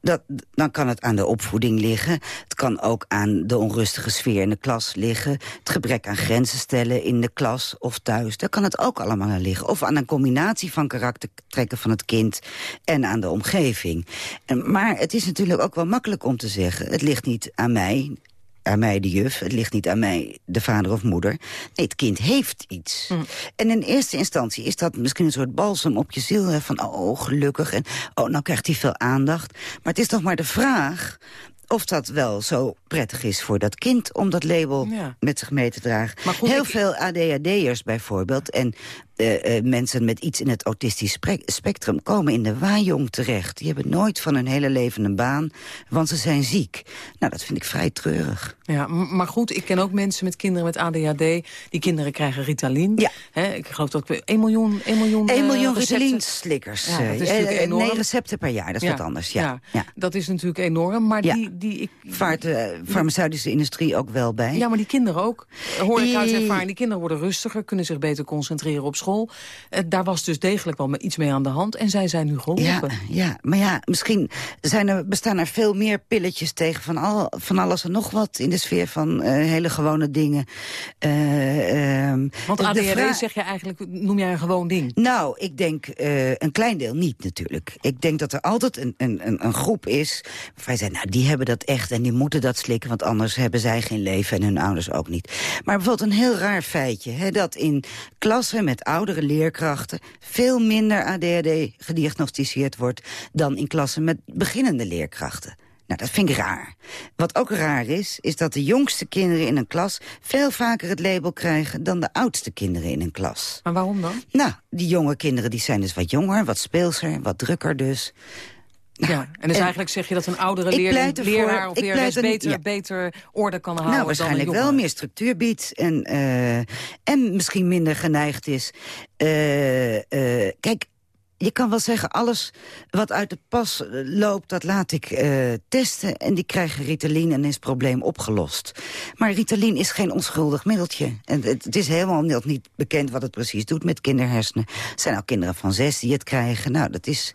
Dat, dan kan het aan de opvoeding liggen. Het kan ook aan de onrustige sfeer in de klas liggen. Het gebrek aan grenzen stellen in de klas of thuis. Daar kan het ook allemaal aan liggen. Of aan een combinatie van karaktertrekken van het kind... en aan de omgeving. En, maar het is natuurlijk ook wel makkelijk om te zeggen... het ligt niet aan mij, aan mij de juf, het ligt niet aan mij de vader of moeder. Nee, het kind heeft iets. Hm. En in eerste instantie is dat misschien een soort balsem op je ziel. Hè, van, oh, gelukkig, en oh, nou krijgt hij veel aandacht. Maar het is toch maar de vraag of dat wel zo prettig is voor dat kind om dat label met zich mee te dragen. Heel veel ADHD'ers bijvoorbeeld en uh, uh, mensen met iets in het autistisch spectrum komen in de waaijong terecht. Die hebben nooit van hun hele leven een baan, want ze zijn ziek. Nou, dat vind ik vrij treurig. Ja, maar goed, ik ken ook mensen met kinderen met ADHD. Die kinderen krijgen Ritalin. Ja. He, ik geloof dat we 1 miljoen 1 miljoen, 1 miljoen uh, Ritalin-slikkers. Ja, dat is natuurlijk enorm. Nee, recepten per jaar, dat is wat anders. Ja. ja. dat is natuurlijk enorm. Maar die, die, ik... Vaart de farmaceutische industrie ook wel bij. Ja, maar die kinderen ook. Hoor ik uit ervaring, die kinderen worden rustiger, kunnen zich beter concentreren op school school. Eh, daar was dus degelijk wel iets mee aan de hand. En zij zijn nu geholpen. Ja, ja maar ja, misschien zijn er, bestaan er veel meer pilletjes tegen van, al, van alles en nog wat... in de sfeer van uh, hele gewone dingen. Uh, uh, Want ADHD zeg je eigenlijk, noem jij een gewoon ding? Nou, ik denk een klein deel niet natuurlijk. Ik denk dat er altijd een, een, een groep is... waarvan je zegt, nou, die hebben dat echt en die moeten dat slikken... want anders hebben zij geen leven en hun ouders ook niet. Maar bijvoorbeeld een heel raar feitje... Hè, dat in klassen met ouders oudere leerkrachten... veel minder ADHD gediagnosticeerd wordt... dan in klassen met beginnende leerkrachten. Nou, dat vind ik raar. Wat ook raar is, is dat de jongste kinderen in een klas... veel vaker het label krijgen dan de oudste kinderen in een klas. Maar waarom dan? Nou, die jonge kinderen die zijn dus wat jonger, wat speelser, wat drukker dus. Ja, en dus eigenlijk zeg je dat een oudere leerling, leraar of lerares beter, beter orde kan houden Nou, waarschijnlijk wel meer structuur biedt en, uh, en misschien minder geneigd is. Uh, uh, kijk, je kan wel zeggen, alles wat uit de pas loopt, dat laat ik uh, testen. En die krijgen Ritalin en is het probleem opgelost. Maar Ritalin is geen onschuldig middeltje. En het, het is helemaal niet, niet bekend wat het precies doet met kinderhersenen. Het zijn ook kinderen van zes die het krijgen. Nou, dat is,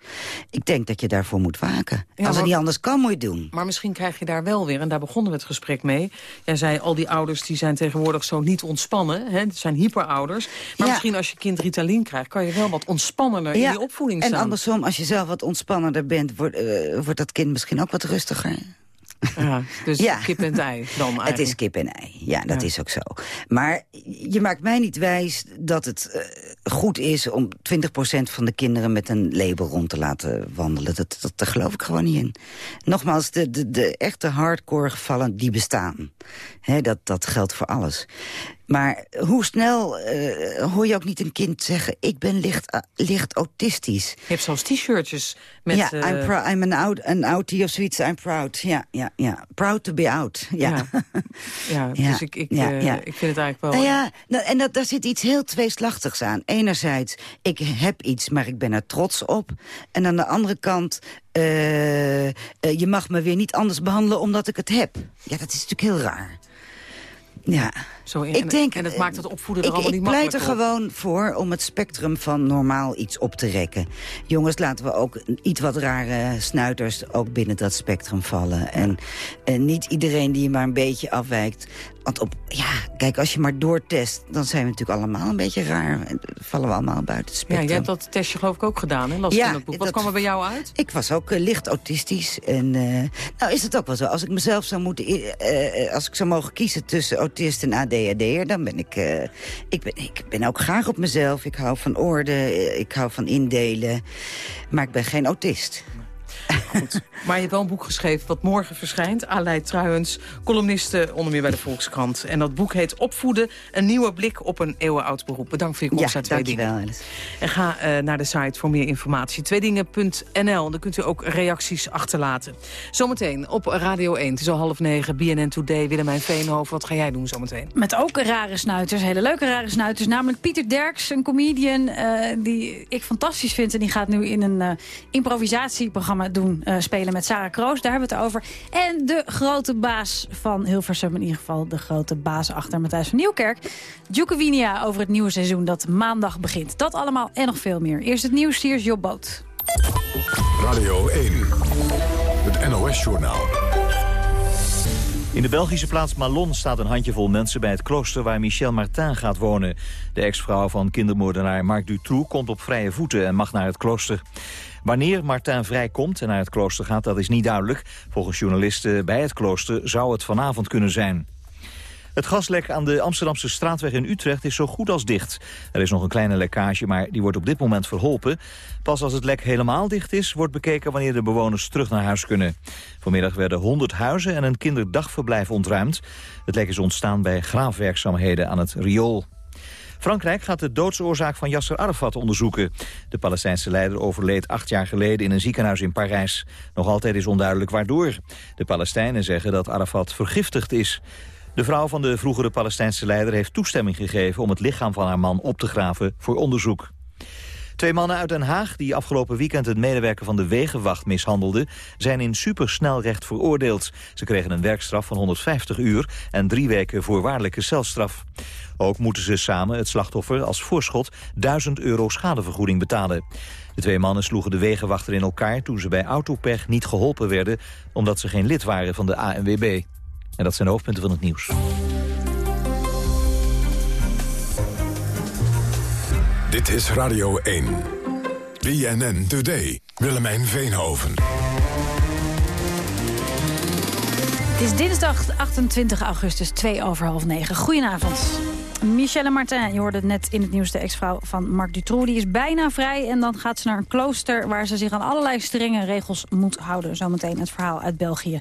ik denk dat je daarvoor moet waken. Als het niet anders kan, moet je het doen. Maar misschien krijg je daar wel weer, en daar begonnen we het gesprek mee. Jij zei, al die ouders die zijn tegenwoordig zo niet ontspannen. Hè? Het zijn hyperouders. Maar misschien als je kind Ritalin krijgt, kan je wel wat ontspannender ja. in en andersom, als je zelf wat ontspannender bent... wordt, uh, wordt dat kind misschien ook wat rustiger. Ja, dus kip en ei dan eigenlijk. Het is kip en ei, ja, dat is ook zo. Maar je maakt mij niet wijs dat het uh, goed is... om 20% van de kinderen met een label rond te laten wandelen. Dat, dat, daar geloof ik gewoon niet in. Nogmaals, de, de, de echte hardcore gevallen, die bestaan. He, dat, dat geldt voor alles. Maar hoe snel uh, hoor je ook niet een kind zeggen... ik ben licht, uh, licht autistisch. Je hebt zelfs t-shirtjes met... Ja, uh... I'm, I'm an, out, an outie of zoiets, I'm proud. Ja, ja, ja. Proud to be out. Ja, ja. ja dus ik, ik, ja. ik vind het eigenlijk wel... Nou ja, nou, en dat, daar zit iets heel tweeslachtigs aan. Enerzijds, ik heb iets, maar ik ben er trots op. En aan de andere kant... je mag me weer niet anders behandelen omdat ik het heb. Ja, dat is natuurlijk heel raar. Ja. Zo, Ik denk, en het maakt het opvoeden ik, er allemaal ik niet pleit er makkelijker op. gewoon voor om het spectrum van normaal iets op te rekken. Jongens, laten we ook iets wat rare snuiters ook binnen dat spectrum vallen. En, en niet iedereen die maar een beetje afwijkt. Want op, ja, kijk, als je maar doortest, dan zijn we natuurlijk allemaal een beetje raar. En vallen we allemaal buiten het Ja, spectrum. jij hebt dat testje geloof ik ook gedaan, hè? Las ik Ja, in het boek. Wat dat- kwam er bij jou uit? Ik was ook eh, licht autistisch. En eh, nou is het ook wel zo. Als ik mezelf zou moeten... eh, als ik zou mogen kiezen tussen autist en ADHD'er... dan ben ik... eh, ik, ben, ik ben ook graag op mezelf. Ik hou van orde. eh, ik hou van indelen. Maar ik ben geen autist. Maar je hebt wel een boek geschreven wat morgen verschijnt. Aleid Truijens, columniste onder meer bij de Volkskrant. En dat boek heet Opvoeden, een nieuwe blik op een eeuwenoud beroep. Bedankt voor je komst Ja, naar Twee Dingen. En ga eh, naar de site voor meer informatie. Tweedingen.nl. En dan kunt u ook reacties achterlaten. Zometeen op Radio 1. Het is al half negen. BNN Today. Willemijn Veenhoven. Wat ga jij doen zometeen? Met ook rare snuiters, hele leuke rare snuiters. Namelijk Pieter Derks, een comedian eh, die ik fantastisch vind. En die gaat nu in een eh, improvisatieprogramma doen, eh, spelen met Sarah Kroos. Daar hebben we het over. En de grote baas van Hilversum, in ieder geval de grote baas achter Matthijs van Nieuwkerk. Djokovinia over het nieuwe seizoen dat maandag begint. Dat allemaal en nog veel meer. Eerst het nieuws, hier is Job Boot. Radio 1, het NOS-journaal. In de Belgische plaats Malon staat een handjevol mensen bij het klooster waar Michel Martin gaat wonen. De ex-vrouw van kindermoordenaar Marc Dutroux komt op vrije voeten en mag naar het klooster. Wanneer Martin vrijkomt en naar het klooster gaat, dat is niet duidelijk. Volgens journalisten bij het klooster zou het vanavond kunnen zijn. Het gaslek aan de Amsterdamse straatweg in Utrecht is zo goed als dicht. Er is nog een kleine lekkage, maar die wordt op dit moment verholpen. Pas als het lek helemaal dicht is, wordt bekeken wanneer de bewoners terug naar huis kunnen. Vanmiddag werden 100 huizen en een kinderdagverblijf ontruimd. Het lek is ontstaan bij graafwerkzaamheden aan het riool. Frankrijk gaat de doodsoorzaak van Yasser Arafat onderzoeken. De Palestijnse leider overleed acht jaar geleden in een ziekenhuis in Parijs. Nog altijd is onduidelijk waardoor. De Palestijnen zeggen dat Arafat vergiftigd is. De vrouw van de vroegere Palestijnse leider heeft toestemming gegeven... om het lichaam van haar man op te graven voor onderzoek. Twee mannen uit Den Haag die afgelopen weekend een medewerker van de Wegenwacht mishandelden, zijn in supersnelrecht veroordeeld. Ze kregen een werkstraf van 150 uur en drie weken voorwaardelijke celstraf. Ook moeten ze samen het slachtoffer als voorschot 1000 euro schadevergoeding betalen. De twee mannen sloegen de wegenwachter in elkaar toen ze bij autopech niet geholpen werden, omdat ze geen lid waren van de ANWB. En dat zijn de hoofdpunten van het nieuws. Dit is Radio 1. BNN Today. Willemijn Veenhoven. Het is dinsdag 28 augustus, 2 over half 9. Goedenavond. Michelle Martin, je hoorde het net in het nieuws, de ex-vrouw van Marc Dutroux. Die is bijna vrij en dan gaat ze naar een klooster... waar ze zich aan allerlei strenge regels moet houden. Zometeen het verhaal uit België.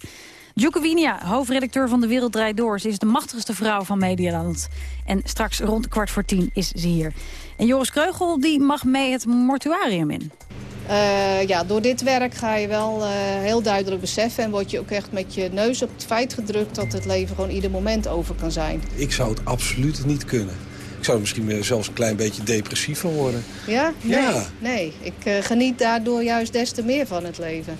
Djokovinia, hoofdredacteur van De Wereld Draait Door. Ze is de machtigste vrouw van Medialand. En straks rond kwart voor tien is ze hier. En Joris Kreugel die mag mee het mortuarium in. Uh, ja, door dit werk ga je wel uh, heel duidelijk beseffen... en word je ook echt met je neus op het feit gedrukt... dat het leven gewoon ieder moment over kan zijn. Ik zou het absoluut niet kunnen. Ik zou er misschien zelfs een klein beetje depressief van worden. Ja? Nee, ja. nee. ik uh, geniet daardoor juist des te meer van het leven.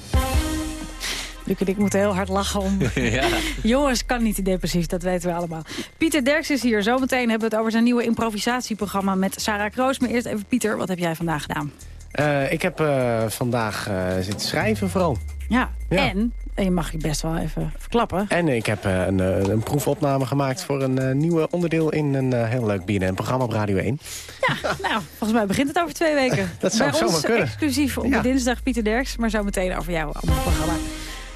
Luc en ik moeten heel hard lachen om... ja. Joris kan niet depressief, dat weten we allemaal. Pieter Derks is hier. Zometeen hebben we het over zijn nieuwe improvisatieprogramma met Sarah Kroos. Maar eerst even, Pieter, wat heb jij vandaag gedaan? Uh, ik heb uh, vandaag uh, zitten schrijven vooral. Ja, ja, en, en je mag je best wel even verklappen. En ik heb een, een, proefopname gemaakt voor een nieuwe onderdeel... in een heel leuk BNN-programma op Radio 1. Ja, nou, volgens mij begint het over twee weken. Dat zou Bij zomaar ons kunnen. exclusief op ja. dinsdag Pieter Derks, maar zo meteen over jouw andere programma.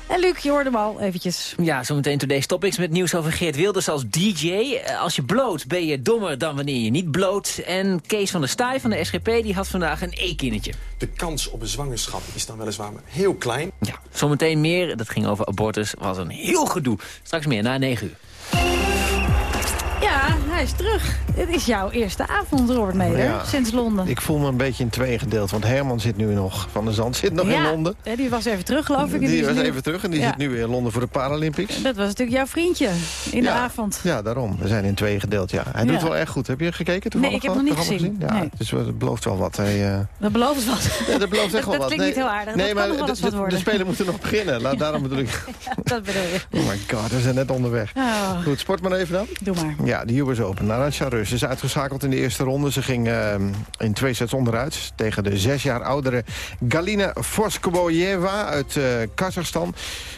En Luc, je hoorde hem al eventjes. Ja, zometeen Today's Topics met nieuws over Geert Wilders als DJ. Als je bloot ben je dommer dan wanneer je niet bloot. En Kees van der Staaij van de SGP die had vandaag een e-kindertje. De kans op een zwangerschap is dan weliswaar heel klein. Ja, zometeen meer. Dat ging over abortus. Was een heel gedoe. Straks meer na 9 uur. Ja, hij is terug. Het is jouw eerste avond, Robert Meder, Ja. sinds Londen. Ik voel me een beetje in tweeën gedeeld, want Herman zit nu nog, Van de Zand zit nog ja, in Londen. hè, die was even terug, geloof ik. en Die was nu- even terug en die Ja. zit nu weer in Londen voor de Paralympics. Dat was natuurlijk jouw vriendje in de avond. Ja, daarom. We zijn in tweeën gedeeld, ja. Hij doet wel erg goed. Heb je gekeken toevallig? Nee, ik heb nog niet gezien. Ja, Nee. dus het belooft wel wat. Hij, eh, Dat belooft wat. Ja, dat belooft echt wel dat wat. klinkt niet heel aardig. Nee, dat maar de, spelen moeten nog beginnen. Laat, daarom bedoel ik... dat bedoel je. Oh my god, we zijn net onderweg. Oh. Goed, sport maar even dan. Doe maar. Ja, de US Open. Arantxa Rus is uitgeschakeld in de eerste ronde. Ze ging eh, in twee sets onderuit tegen de zes jaar oudere Galina Voskoboyeva uit eh Kazachstan.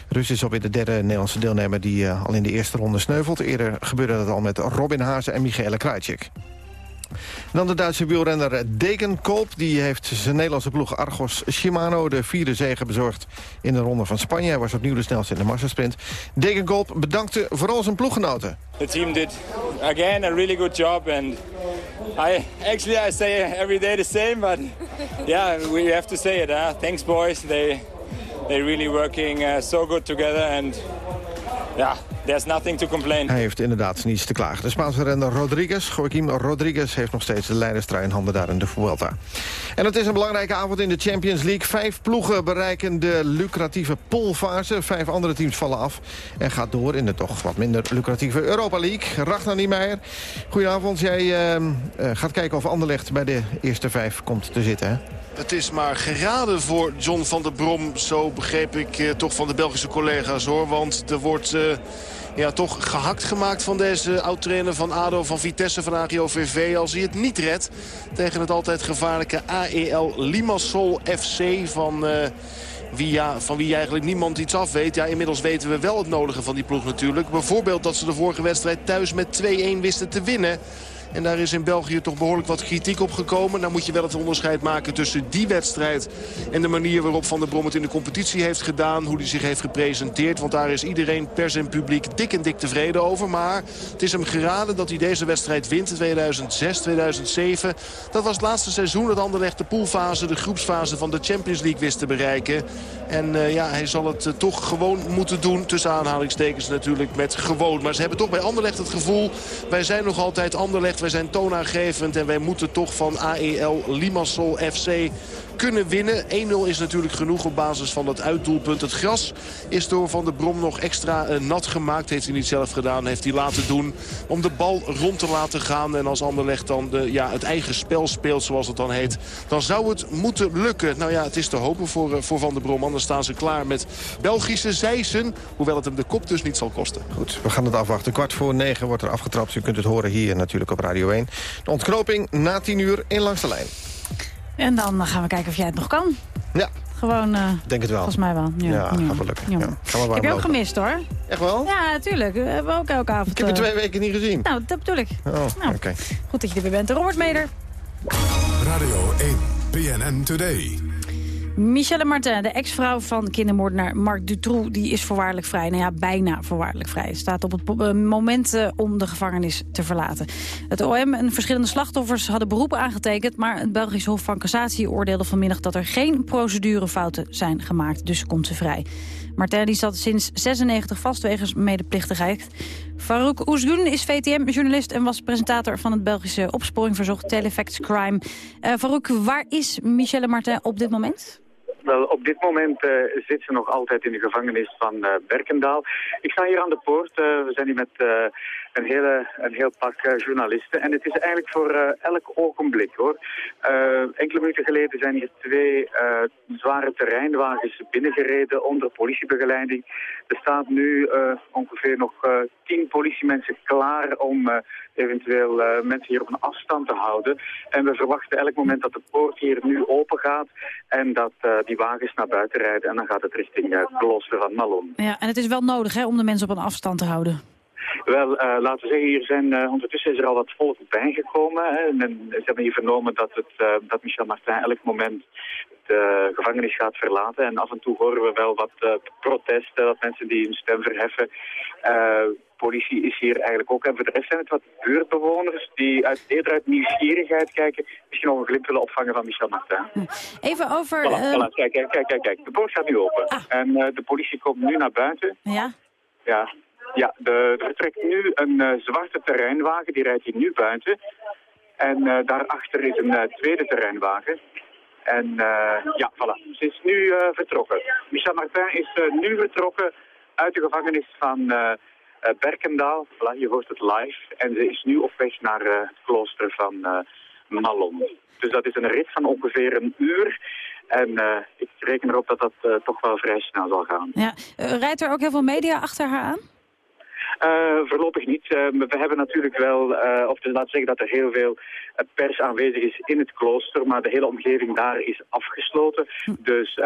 Rus is alweer de derde Nederlandse deelnemer die eh, al in de eerste ronde sneuvelt. Eerder gebeurde dat al met Robin Haase en Michaela Krajcik. Dan de Duitse wielrenner Degenkolb. Die heeft zijn Nederlandse ploeg Argos Shimano de vierde zege bezorgd in de ronde van Spanje. Hij was opnieuw de snelste in de massasprint. Degenkolb bedankte vooral zijn ploeggenoten. The team did again a really good job, and I actually I say every day the same, but yeah, we have to say it. Thanks, boys. They they really working uh, so good together, and yeah, there's nothing to complain. Hij heeft inderdaad niets te klagen. De Spaanse renner Rodriguez, Joaquim Rodriguez... heeft nog steeds de leiderstrui in handen daar in de Vuelta. En het is een belangrijke avond in de Champions League. Vijf ploegen bereiken de lucratieve poolfase. Vijf andere teams vallen af en gaat door in de toch wat minder lucratieve Europa League. Ragnar Niemeyer, goedenavond. Jij eh, eh, gaat kijken of Anderlecht bij de eerste vijf komt te zitten, hè? Het is maar geraden voor John van der Brom. Zo begreep ik eh, toch van de Belgische collega's hoor. Want er wordt eh, ja, toch gehakt gemaakt van deze oud-trainer van ADO, van Vitesse, van AGOVV. Als hij het niet redt tegen het altijd gevaarlijke AEL Limassol FC van... eh, wie, van wie eigenlijk niemand iets af weet. Ja, inmiddels weten we wel het nodige van die ploeg natuurlijk. Bijvoorbeeld dat ze de vorige wedstrijd thuis met 2-1 wisten te winnen. En daar is in België toch behoorlijk wat kritiek op gekomen. Nou moet je wel het onderscheid maken tussen die wedstrijd... en de manier waarop Van der Brom het in de competitie heeft gedaan. Hoe hij zich heeft gepresenteerd. Want daar is iedereen, pers en publiek, dik en dik tevreden over. Maar het is hem geraden dat hij deze wedstrijd wint. 2006, 2007. Dat was het laatste seizoen dat Anderlecht de poolfase, de groepsfase van de Champions League wist te bereiken. En eh, ja, hij zal het eh, toch gewoon moeten doen. Tussen aanhalingstekens natuurlijk met gewoon. Maar ze hebben toch bij Anderlecht het gevoel... wij zijn nog altijd Anderlecht, wij zijn toonaangevend... en wij moeten toch van AEL Limassol FC kunnen winnen. 1-0 is natuurlijk genoeg op basis van dat uitdoelpunt. Het gras is door Van der Brom nog extra eh, nat gemaakt. Heeft hij niet zelf gedaan, heeft hij laten doen. Om de bal rond te laten gaan. En als Anderlecht dan de, ja, het eigen spel speelt, zoals het dan heet... dan zou het moeten lukken. Nou ja, het is te hopen voor, eh, voor Van der Brom. Anders staan ze klaar met Belgische zeisen. Hoewel het hem de kop dus niet zal kosten. Goed, we gaan het afwachten. Kwart voor negen wordt er afgetrapt. U kunt het horen hier natuurlijk op Radio 1. De ontknoping na tien uur in Langs de Lijn. En dan gaan we kijken of jij het nog kan. Ja. Gewoon, eh, Denk het wel. volgens mij wel. Ja, Ja, gaat wel lukken. Ja. Ja. Gaan we Ik heb je ook gemist hoor. Echt wel? Ja, natuurlijk. We hebben ook elke avond... Ik heb je eh, twee weken niet gezien. Nou, dat bedoel ik. Oh, Nou. oké. Goed dat je er weer bent. Robert Meder. Radio 1, PNN Today. Michelle Martin, de ex-vrouw van kindermoordenaar Marc Dutroux... die is voorwaardelijk vrij. Nou ja, bijna voorwaardelijk vrij. Staat op het eh, moment eh, om de gevangenis te verlaten. Het OM en verschillende slachtoffers hadden beroepen aangetekend... maar het Belgisch Hof van Cassatie oordeelde vanmiddag... dat er geen procedurefouten zijn gemaakt, dus komt ze vrij. Martin die zat sinds 96 vast wegens medeplichtigheid. Farouk Oezgun is VTM-journalist en was presentator van het Belgische opsporingverzocht Telefacts Crime. Eh Farouk, waar is Michelle Martin op dit moment? Wel, op dit moment eh, zit ze nog altijd in de gevangenis van eh, Berkendaal. Ik sta hier aan de poort. Eh, we zijn hier met een, hele, een heel pak eh, journalisten. En het is eigenlijk voor eh, elk ogenblik, hoor. Eh, enkele minuten geleden zijn hier twee zware terreinwagens binnengereden onder politiebegeleiding. Er staat nu ongeveer nog tien politiemensen klaar om eventueel mensen hier op een afstand te houden. En we verwachten elk moment dat de poort hier nu open gaat en dat die wagens naar buiten rijden. En dan gaat het richting het klooster van Malon. Ja, en het is wel nodig hè, om de mensen op een afstand te houden. Wel, eh, laten we zeggen, hier zijn, eh, ondertussen is er al wat volk bijgekomen. Hè, en ze hebben hier vernomen dat, het, eh, dat Michel Martin elk moment de gevangenis gaat verlaten. En af en toe horen we wel wat protesten, dat mensen die hun stem verheffen. Politie is hier eigenlijk ook. En voor de rest zijn het wat buurtbewoners die uit, eerder uit nieuwsgierigheid kijken. Misschien nog een glimp willen opvangen van Michel Martin. Even over... Voilà, voilà, kijk, kijk, kijk, kijk, kijk. De poort gaat nu open. En eh, de politie komt nu naar buiten. Ja? Ja, Ja, er vertrekt nu een eh, zwarte terreinwagen, die rijdt hier nu buiten. En uh, daarachter is een uh, tweede terreinwagen. En ja, voilà, ze is nu vertrokken. Michel Martin is nu vertrokken uit de gevangenis van Berkendaal. Voilà, je hoort het live. En ze is nu op weg naar het klooster van Malon. Dus dat is een rit van ongeveer een uur. En ik reken erop dat dat toch wel vrij snel zal gaan. Ja. rijdt er ook heel veel media achter haar aan? Uh, voorlopig niet. Uh, we hebben natuurlijk wel, uh, of te laten zeggen dat er heel veel pers aanwezig is in het klooster, maar de hele omgeving daar is afgesloten. Hm. Dus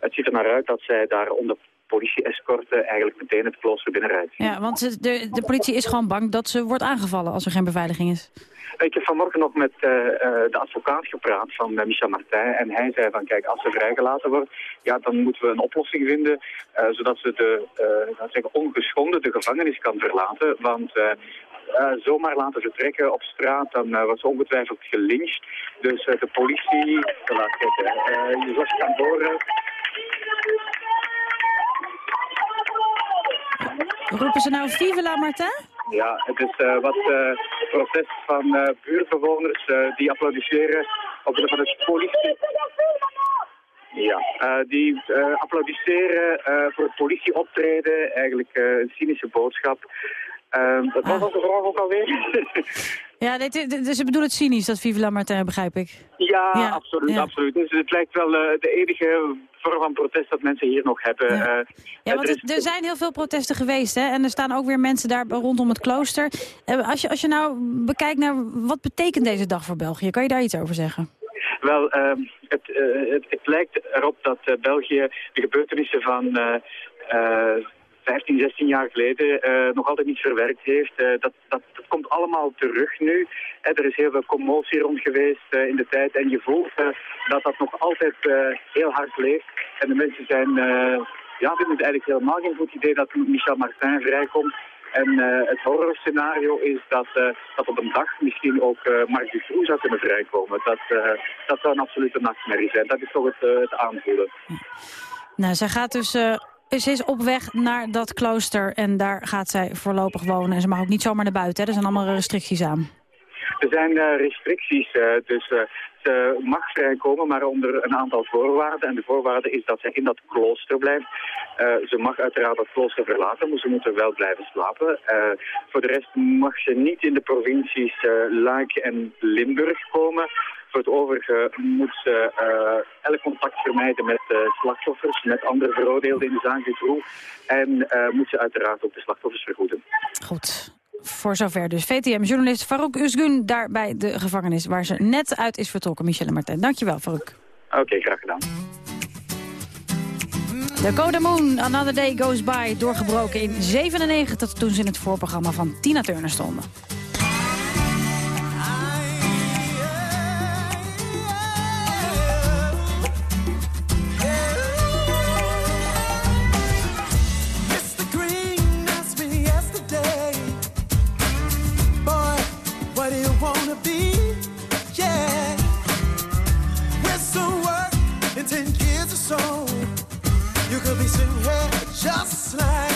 het ziet er naar uit dat zij daar onder politie-escorte eigenlijk meteen het klooster binnenrijdt. Ja, want de, de politie is gewoon bang dat ze wordt aangevallen als er geen beveiliging is. Ik heb vanmorgen nog met uh, de advocaat gepraat van uh, Michel Martin. En hij zei van, kijk, als ze vrijgelaten wordt, ja, dan moeten we een oplossing vinden. Uh, zodat ze de, laten zeggen, ongeschonden de gevangenis kan verlaten. Want zomaar laten vertrekken op straat, dan wordt ze ongetwijfeld gelyncht. Dus de politie, laat kijken, zoals je kan horen... Roepen ze nou Vive la Martin? Ja, het is uh, wat uh, protest van uh, buurtbewoners die applaudisseren op de van het politie. Ja, die applaudisseren voor het politieoptreden, eigenlijk een cynische boodschap. dat was onze vraag ook alweer. ja, dit, dus ze bedoelen het cynisch, dat Vive la Martin, begrijp ik. Ja, absoluut, absoluut. Dus het lijkt wel de enige vorm van protest dat mensen hier nog hebben. Ja, uh, ja want er, er, zijn heel veel protesten geweest. Hè? En er staan ook weer mensen daar rondom het klooster. Uh, als, je, als je nou bekijkt naar wat betekent deze dag voor België, kan je daar iets over zeggen? Wel, ehm, het, het, het, lijkt erop dat België de gebeurtenissen van 15, 16 jaar geleden uh, nog altijd niet verwerkt heeft. Uh, dat, dat, dat, komt allemaal terug nu. Uh, er is heel veel commotie rond geweest in de tijd. En je voelt dat dat nog altijd heel hard leeft. En de mensen zijn, ja, vinden het eigenlijk helemaal geen goed idee dat Michel Martin vrijkomt. En het horrorscenario is dat, dat op een dag misschien ook uh, Marc Dutroux zou kunnen vrijkomen. Dat, dat zou een absolute nachtmerrie zijn. Dat is toch het, het aanvoelen. Nou, zij gaat dus ze is op weg naar dat klooster en daar gaat zij voorlopig wonen. En ze mag ook niet zomaar naar buiten, hè? er zijn allemaal restricties aan. Er zijn uh, restricties, uh, dus uh, ze mag vrijkomen, maar onder een aantal voorwaarden. En de voorwaarde is dat zij in dat klooster blijft. ze mag uiteraard dat klooster verlaten, maar ze moet er wel blijven slapen. voor de rest mag ze niet in de provincies Luik en Limburg komen. Voor het overige moet ze elk contact vermijden met slachtoffers, met andere veroordeelden in de zaak. En uh, moet ze uiteraard ook de slachtoffers vergoeden. Goed. Voor zover dus VTM-journalist Farouk Usgun daar bij de gevangenis... waar ze net uit is vertrokken, Michelle Martin. Dankjewel, Farouk. Oké, okay, graag gedaan. De Code Moon, Another Day Goes By, doorgebroken in 97... toen ze in het voorprogramma van Tina Turner stonden. just like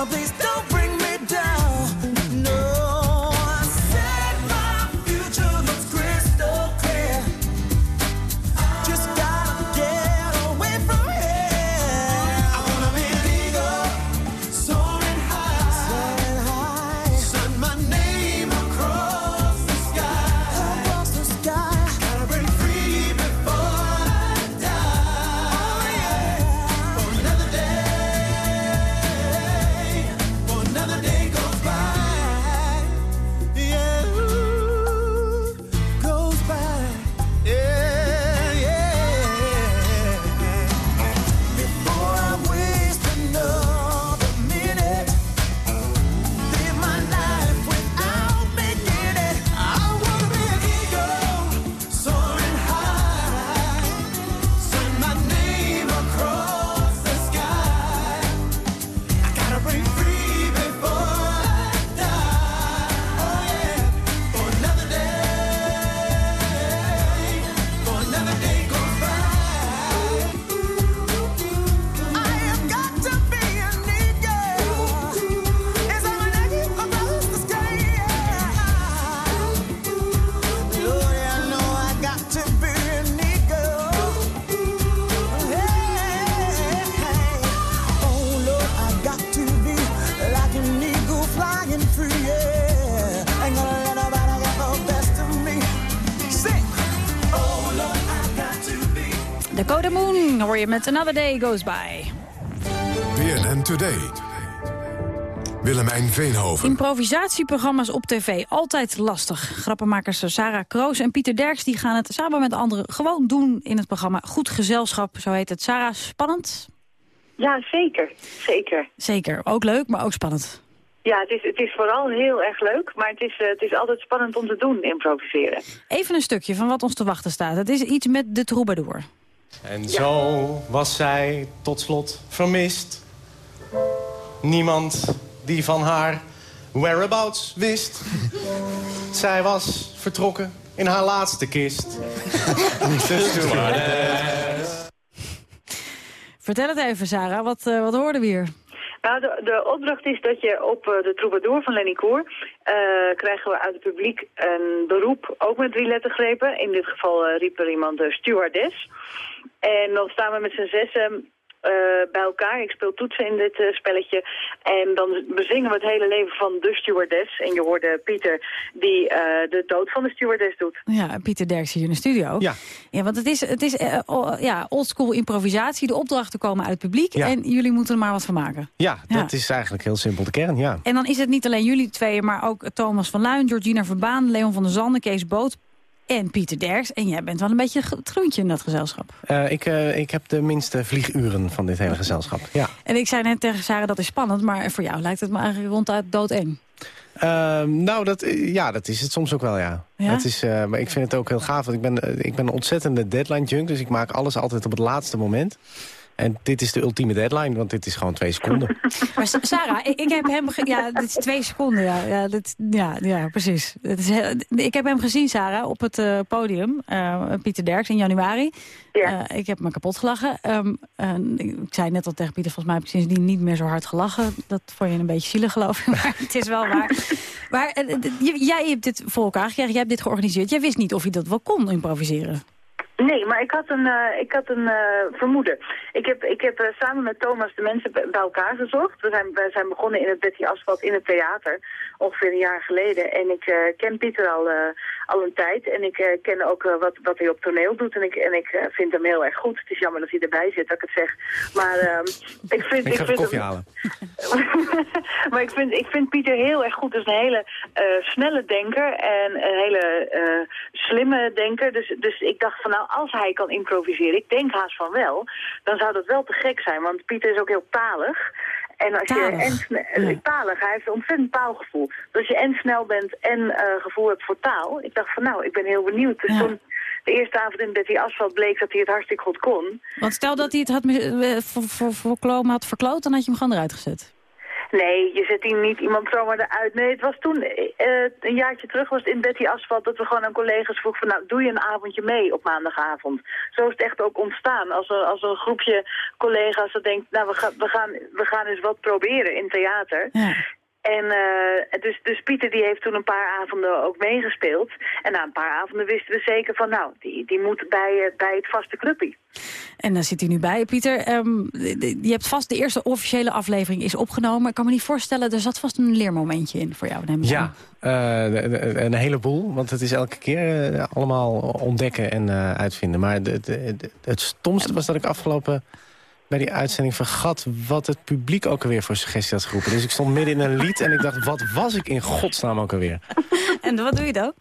Oh, please don't. Hoor je met Another Day Goes By. BNN Today. Willemijn Veenhoven. Improvisatieprogramma's op tv, altijd lastig. Grappenmakers Sarah Kroos en Pieter Derks die gaan het samen met anderen gewoon doen in het programma Goed Gezelschap. Zo heet het. Sarah, spannend? Ja, zeker. Zeker. Zeker. Ook leuk, maar ook spannend. Ja, het is, het is vooral heel erg leuk, maar het is, eh, het is altijd spannend om te doen, improviseren. Even een stukje van wat ons te wachten staat. Het is iets met de troubadour. En zo was zij tot slot vermist. Niemand die van haar whereabouts wist. zij was vertrokken in haar laatste kist. Vertel het even, Sarah. Wat, uh, wat hoorden we hier? Nou, de, de, opdracht is dat je op uh, de troubadour van Lenny Koer... Uh, krijgen we uit het publiek een beroep, ook met drie lettergrepen. In dit geval riep er iemand de stewardess. En dan staan we met z'n zessen uh, bij elkaar. Ik speel toetsen in dit uh, spelletje. En dan bezingen we het hele leven van de stewardess. En je hoorde Pieter die uh, de dood van de stewardess doet. Ja, Pieter Derks hier in de studio. Ja. Ja, want het is, het is ja, oldschool improvisatie. De opdrachten komen uit het publiek. Ja. En jullie moeten er maar wat van maken. Ja, dat is eigenlijk heel simpel de kern, ja. En dan is het niet alleen jullie tweeën, maar ook Thomas van Luijn, Georgina Verbaan, Leon van der Zanden, Kees Boot, en Pieter Derks. En jij bent wel een beetje het groentje in dat gezelschap. Uh, ik, uh, ik heb de minste vlieguren van dit hele gezelschap, ja. En ik zei net tegen Sarah, dat is spannend. Maar voor jou lijkt het me eigenlijk ronduit doodeng. Uh, nou, dat, ja, dat is het soms ook wel, ja. is, uh, maar ik vind het ook heel gaaf, want ik ben, ik ben een ontzettende deadline-junk. Dus ik maak alles altijd op het laatste moment. En dit is de ultieme deadline, want dit is gewoon twee seconden. Maar Sarah, ik, ik heb hem... Ja, dit is twee seconden, ja. Ja, dit, ja, ja precies. Het is, ik heb hem gezien, Sarah, op het uh, podium. Uh, Pieter Derks in januari. Ja. Uh, ik heb me kapot gelachen. Um, ik zei net al tegen Pieter, volgens mij heb ik sindsdien niet meer zo hard gelachen. Dat vond je een beetje zielig, geloof ik. Maar het is wel waar. Maar jij hebt dit voor elkaar gekregen, jij hebt dit georganiseerd. Jij wist niet of je dat wel kon improviseren. Nee, maar ik had een, uh, ik had een uh, vermoeden. Ik heb, ik heb uh, samen met Thomas de mensen bij elkaar gezocht. We zijn, we zijn begonnen in het Betty Asphalt in het theater, ongeveer een jaar geleden. En ik ken Pieter al, al een tijd en ik ken ook wat, wat hij op toneel doet. En ik, en ik vind hem heel erg goed. Het is jammer dat hij erbij zit, dat ik het zeg. Maar ehm, ik vind... Ik vind koffie hem, halen. maar ik vind, ik vind Pieter heel erg goed. Hij is een hele snelle denker en een hele slimme denker. Dus, dus ik dacht van nou, als hij kan improviseren, ik denk haast van wel, dan zou dat wel te gek zijn. Want Pieter is ook heel talig. En als talig. je en snel, ja. talig, hij heeft een ontzettend taalgevoel. Dus als je en snel bent en uh, gevoel hebt voor taal, ik dacht van nou, ik ben heel benieuwd. Dus ja. toen de eerste avond in Betty Asphalt bleek dat hij het hartstikke goed kon. Want stel dat hij het had voorkomen had verkloot, dan had je hem gewoon eruit gezet. Nee, je zet hier niet iemand zomaar eruit. Nee, het was toen, uh, een jaartje terug was het in Betty Asphalt... dat we gewoon aan collega's vroegen van... nou, doe je een avondje mee op maandagavond. Zo is het echt ook ontstaan. Als een, als een groepje collega's dat denkt... nou, we, ga, we, gaan, we gaan eens wat proberen in theater. Ja. En uh, dus, dus Pieter die heeft toen een paar avonden ook meegespeeld. En na een paar avonden wisten we zeker van... nou, die, die moet bij, uh, bij het vaste clubje. En daar zit hij nu bij. Pieter, um, je hebt vast de eerste officiële aflevering is opgenomen. Ik kan me niet voorstellen, er zat vast een leermomentje in voor jou. Neem ik ja, uh, een heleboel. Want het is elke keer uh, allemaal ontdekken en uh, uitvinden. Maar het stomste was dat ik afgelopen bij die uitzending vergat wat het publiek ook alweer voor suggestie had geroepen. Dus ik stond midden in een lied en ik dacht, wat was ik in godsnaam ook alweer? En wat doe je dan?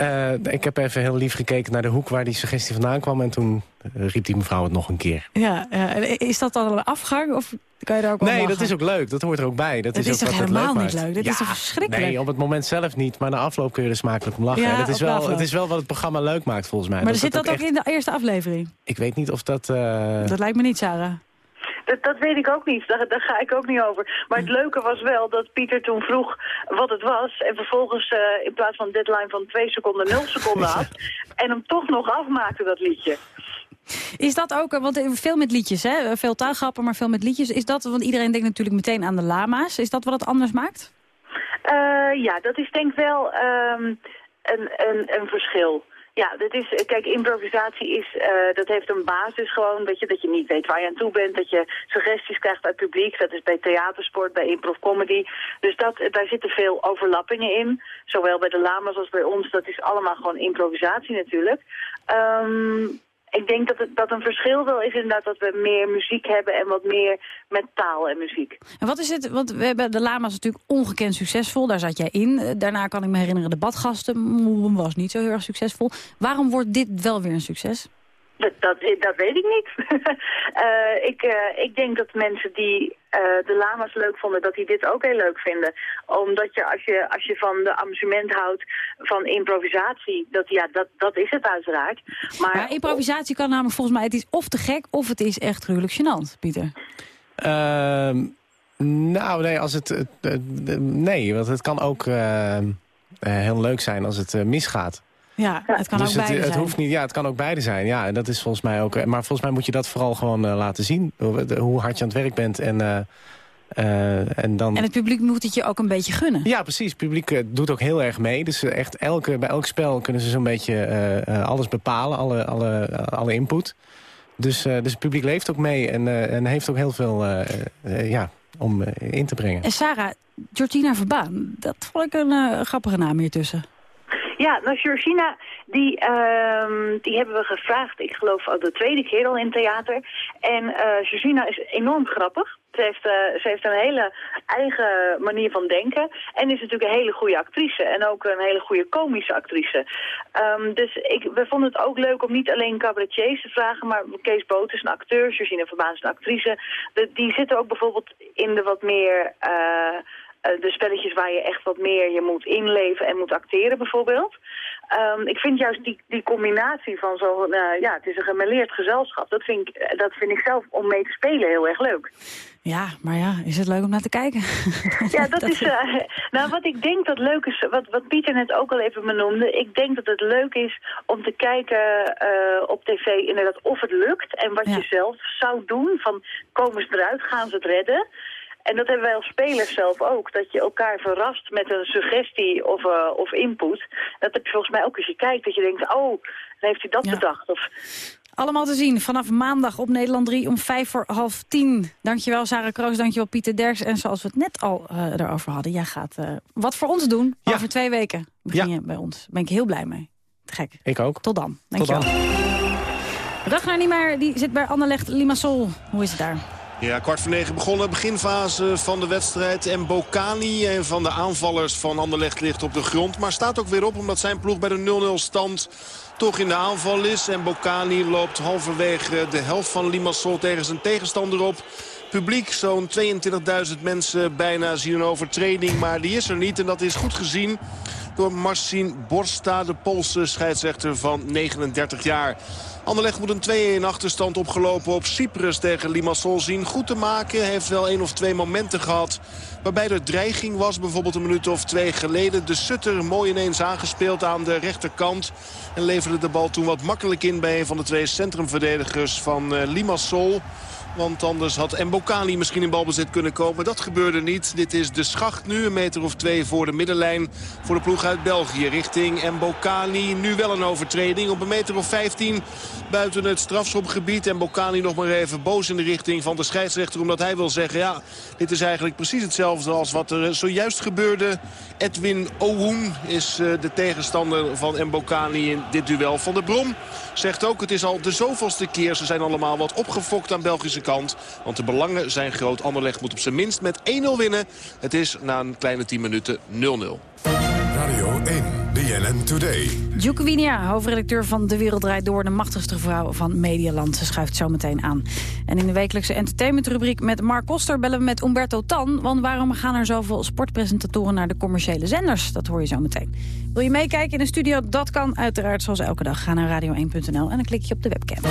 Uh, ik heb even heel lief gekeken naar de hoek waar die suggestie vandaan kwam... en toen riep die mevrouw het nog een keer. Ja, ja. is dat dan een afgang of kan je daar ook Nee, lachen? dat is ook leuk. Dat hoort er ook bij. Dat, dat is, is ook toch wat helemaal leuk niet maakt. leuk? Dat ja, is toch verschrikkelijk? Nee, op het moment zelf niet. Maar na afloop kun je er smakelijk om lachen. Ja, en het, is wel, afloop. het is wel wat het programma leuk maakt volgens mij. Maar dat zit dat ook, echt... in de eerste aflevering? Ik weet niet of dat... Uh... Dat lijkt me niet, Sarah. Dat, dat weet ik ook niet. Daar, daar ga ik ook niet over. Maar het leuke was wel dat Pieter toen vroeg wat het was. En vervolgens uh, in plaats van een deadline van 2 seconden 0 seconden had. en hem toch nog afmaakte, dat liedje. Is dat ook, want veel met liedjes, hè? veel taalgrappen, maar veel met liedjes. Is dat, want iedereen denkt natuurlijk meteen aan de lama's. Is dat wat het anders maakt? Uh, ja, dat is denk ik wel um, een, een, een verschil. Ja, dat is, kijk, improvisatie is, uh, dat heeft een basis gewoon, dat je, dat je niet weet waar je aan toe bent, dat je suggesties krijgt uit publiek, dat is bij theatersport, bij improv comedy. Dus dat, daar zitten veel overlappingen in, zowel bij de Lamas als bij ons, dat is allemaal gewoon improvisatie natuurlijk. Um, ik denk dat, het, dat een verschil wel is inderdaad dat we meer muziek hebben en wat meer met taal en muziek. En wat is het, want we hebben de Lama's natuurlijk ongekend succesvol, daar zat jij in. Eh, Daarna kan ik me herinneren, de badgasten was niet zo heel erg succesvol. Waarom wordt dit wel weer een succes? Dat, dat, dat weet ik niet. uh, ik, uh, ik denk dat mensen die uh, de lama's leuk vonden, dat die dit ook heel leuk vinden. Omdat je als je, als je van de amusement houdt, van improvisatie, dat, ja, dat, dat is het uiteraard. Maar, maar improvisatie kan namelijk volgens mij, het is of te gek of het is echt gruwelijk gênant, Pieter. Ehm, nou, nee, als het, nee, want het kan ook heel leuk zijn als het misgaat. Ja, het kan dus ook het, beide het zijn. Hoeft niet, ja, het kan ook beide zijn. Ja, en dat is volgens mij ook. Maar volgens mij moet je dat vooral gewoon uh, laten zien. Hoe hard je aan het werk bent. En, uh, uh, en, dan... en het publiek moet het je ook een beetje gunnen. Ja, precies. Het publiek doet ook heel erg mee. Dus echt elke, bij elk spel kunnen ze zo'n beetje alles bepalen. Alle, alle, alle input. Dus, dus het publiek leeft ook mee. En, en heeft ook heel veel ja, om in te brengen. En Sarah, Georgina Verbaan. Dat vond ik een grappige naam hier tussen. Ja, nou Georgina, die, uh, die hebben we gevraagd, ik geloof al de tweede keer al in theater. En uh, Georgina is enorm grappig. Ze heeft, uh, ze heeft een hele eigen manier van denken. En is natuurlijk een hele goede actrice. En ook een hele goede komische actrice. Um, dus ik, we vonden het ook leuk om niet alleen cabaretiers te vragen. Maar Kees Boot is een acteur. Georgina Verbaan is een actrice. Die zitten ook bijvoorbeeld in de wat meer... Uh, de spelletjes waar je echt wat meer je moet inleven en moet acteren bijvoorbeeld. Um, ik vind juist die, die combinatie van zo'n, uh, ja, het is een gemêleerd gezelschap. Dat vind, ik, dat vind ik zelf om mee te spelen heel erg leuk. Ja, maar ja, is het leuk om naar te kijken? ja, dat, dat is, uh, nou wat ik denk dat leuk is, wat, wat Pieter net ook al even benoemde. Ik denk dat het leuk is om te kijken uh, op tv inderdaad of het lukt. En wat ja. je zelf zou doen, van komen ze eruit, gaan ze het redden. En dat hebben wij als spelers zelf ook. Dat je elkaar verrast met een suggestie of, uh, of input. Dat heb je volgens mij ook als je kijkt. Dat je denkt, oh, heeft hij dat ja. bedacht. Of... Allemaal te zien vanaf maandag op Nederland 3 om vijf voor half tien. Dankjewel Sarah Kroos, dankjewel Pieter Derks. En zoals we het net al uh, erover hadden. Jij gaat uh, wat voor ons doen. Ja. Over twee weken begin je bij ons. Daar ben ik heel blij mee. Te gek. Ik ook. Tot dan. Dankjewel. Tot dan. Ragnar Niemeyer die zit bij Anderlecht Limassol. Hoe is het daar? Ja, kwart voor negen begonnen. Beginfase van de wedstrijd. En Bokani, een van de aanvallers van Anderlecht, ligt op de grond. Maar staat ook weer op omdat zijn ploeg bij de 0-0 stand toch in de aanval is. En Bokani loopt halverwege de helft van Limassol tegen zijn tegenstander op. Publiek, zo'n 22.000 mensen bijna zien een overtreding. Maar die is er niet en dat is goed gezien door Marcin Borsta, de Poolse scheidsrechter van 39 jaar. Anderlecht moet een 2-1 achterstand opgelopen op Cyprus tegen Limassol zien goed te maken. Heeft wel één of twee momenten gehad waarbij er dreiging was. Bijvoorbeeld een minuut of twee geleden. De Sutter mooi ineens aangespeeld aan de rechterkant. En leverde de bal toen wat makkelijk in bij een van de twee centrumverdedigers van uh, Limassol. Want anders had Mbokani misschien in balbezit kunnen komen. Dat gebeurde niet. Dit is de schacht nu. Een meter of twee voor de middenlijn. Voor de ploeg uit België. Richting Mbokani. Nu wel een overtreding. Op een meter of 15 buiten het strafschopgebied. Mbokani nog maar even boos in de richting van de scheidsrechter. Omdat hij wil zeggen, ja, dit is eigenlijk precies hetzelfde als wat er zojuist gebeurde. Edwin Owoen is de tegenstander van Mbokani in dit duel. Van de Brom zegt ook, het is al de zoveelste keer. Ze zijn allemaal wat opgefokt aan Belgische kant. Want de belangen zijn groot. Anderlecht moet op zijn minst met 1-0 winnen. Het is na een kleine 10 minuten 0-0. Radio 1, BNN Today. Djokovinia, hoofdredacteur van De Wereld Draait Door... de machtigste vrouw van Medialand. Ze schuift zo meteen aan. En in de wekelijkse entertainmentrubriek met Mark Koster... bellen we met Umberto Tan. Want waarom gaan er zoveel sportpresentatoren naar de commerciële zenders? Dat hoor je zo meteen. Wil je meekijken in de studio? Dat kan uiteraard zoals elke dag. Ga naar radio1.nl en dan klik je op de webcam.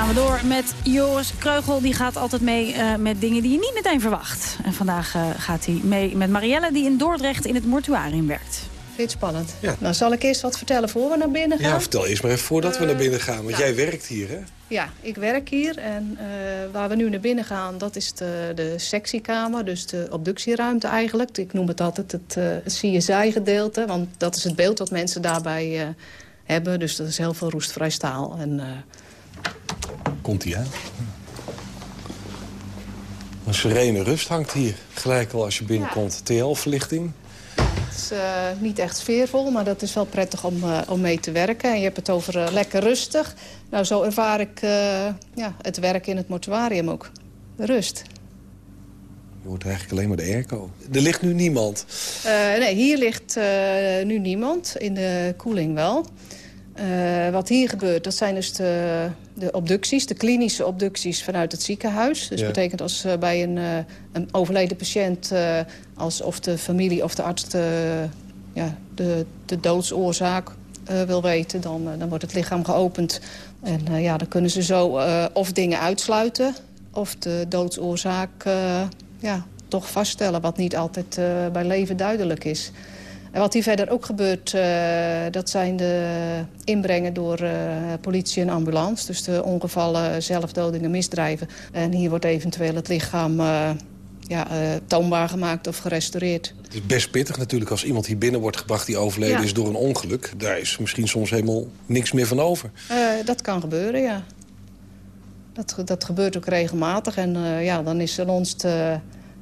Gaan we door met Joris Kreugel. Die gaat altijd mee uh, met dingen die je niet meteen verwacht. En vandaag uh, gaat hij mee met Marielle die in Dordrecht in het mortuarium werkt. Vind spannend? Ja. Nou, zal ik eerst wat vertellen voor we naar binnen gaan? Ja, vertel eerst maar even voordat uh, we naar binnen gaan. Want ja. jij werkt hier, hè? Ja, ik werk hier. En waar we nu naar binnen gaan, dat is de, de sectiekamer. Dus de obductieruimte eigenlijk. Ik noem het altijd het, het CSI-gedeelte. Want dat is het beeld wat mensen daarbij hebben. Dus dat is heel veel roestvrij staal. En Komt hij, hè? Een serene rust hangt hier. Gelijk al als je binnenkomt. TL-verlichting. is niet echt sfeervol, maar dat is wel prettig om, om mee te werken. En je hebt het over lekker rustig. Nou, zo ervaar ik ja, het werk in het mortuarium ook. Rust. Je hoort eigenlijk alleen maar de airco. Er ligt nu niemand. nee, hier ligt nu niemand. In de koeling wel. Wat hier gebeurt, dat zijn dus de, de, obducties, de klinische obducties vanuit het ziekenhuis. Dus dat betekent als uh, bij een, uh, een, overleden patiënt, als of de familie of de arts de, ja, de, de doodsoorzaak wil weten, dan, dan wordt het lichaam geopend. En ja, dan kunnen ze zo of dingen uitsluiten of de doodsoorzaak ja, toch vaststellen, wat niet altijd bij leven duidelijk is. En wat hier verder ook gebeurt, uh, dat zijn de inbrengen door uh, politie en ambulance. Dus de ongevallen, zelfdodingen, misdrijven. En hier wordt eventueel het lichaam uh, ja, toonbaar gemaakt of gerestaureerd. Het is best pittig natuurlijk als iemand hier binnen wordt gebracht die overleden is door een ongeluk. Daar is misschien soms helemaal niks meer van over. dat kan gebeuren, ja. Dat, dat gebeurt ook regelmatig. En ja, dan is er ons te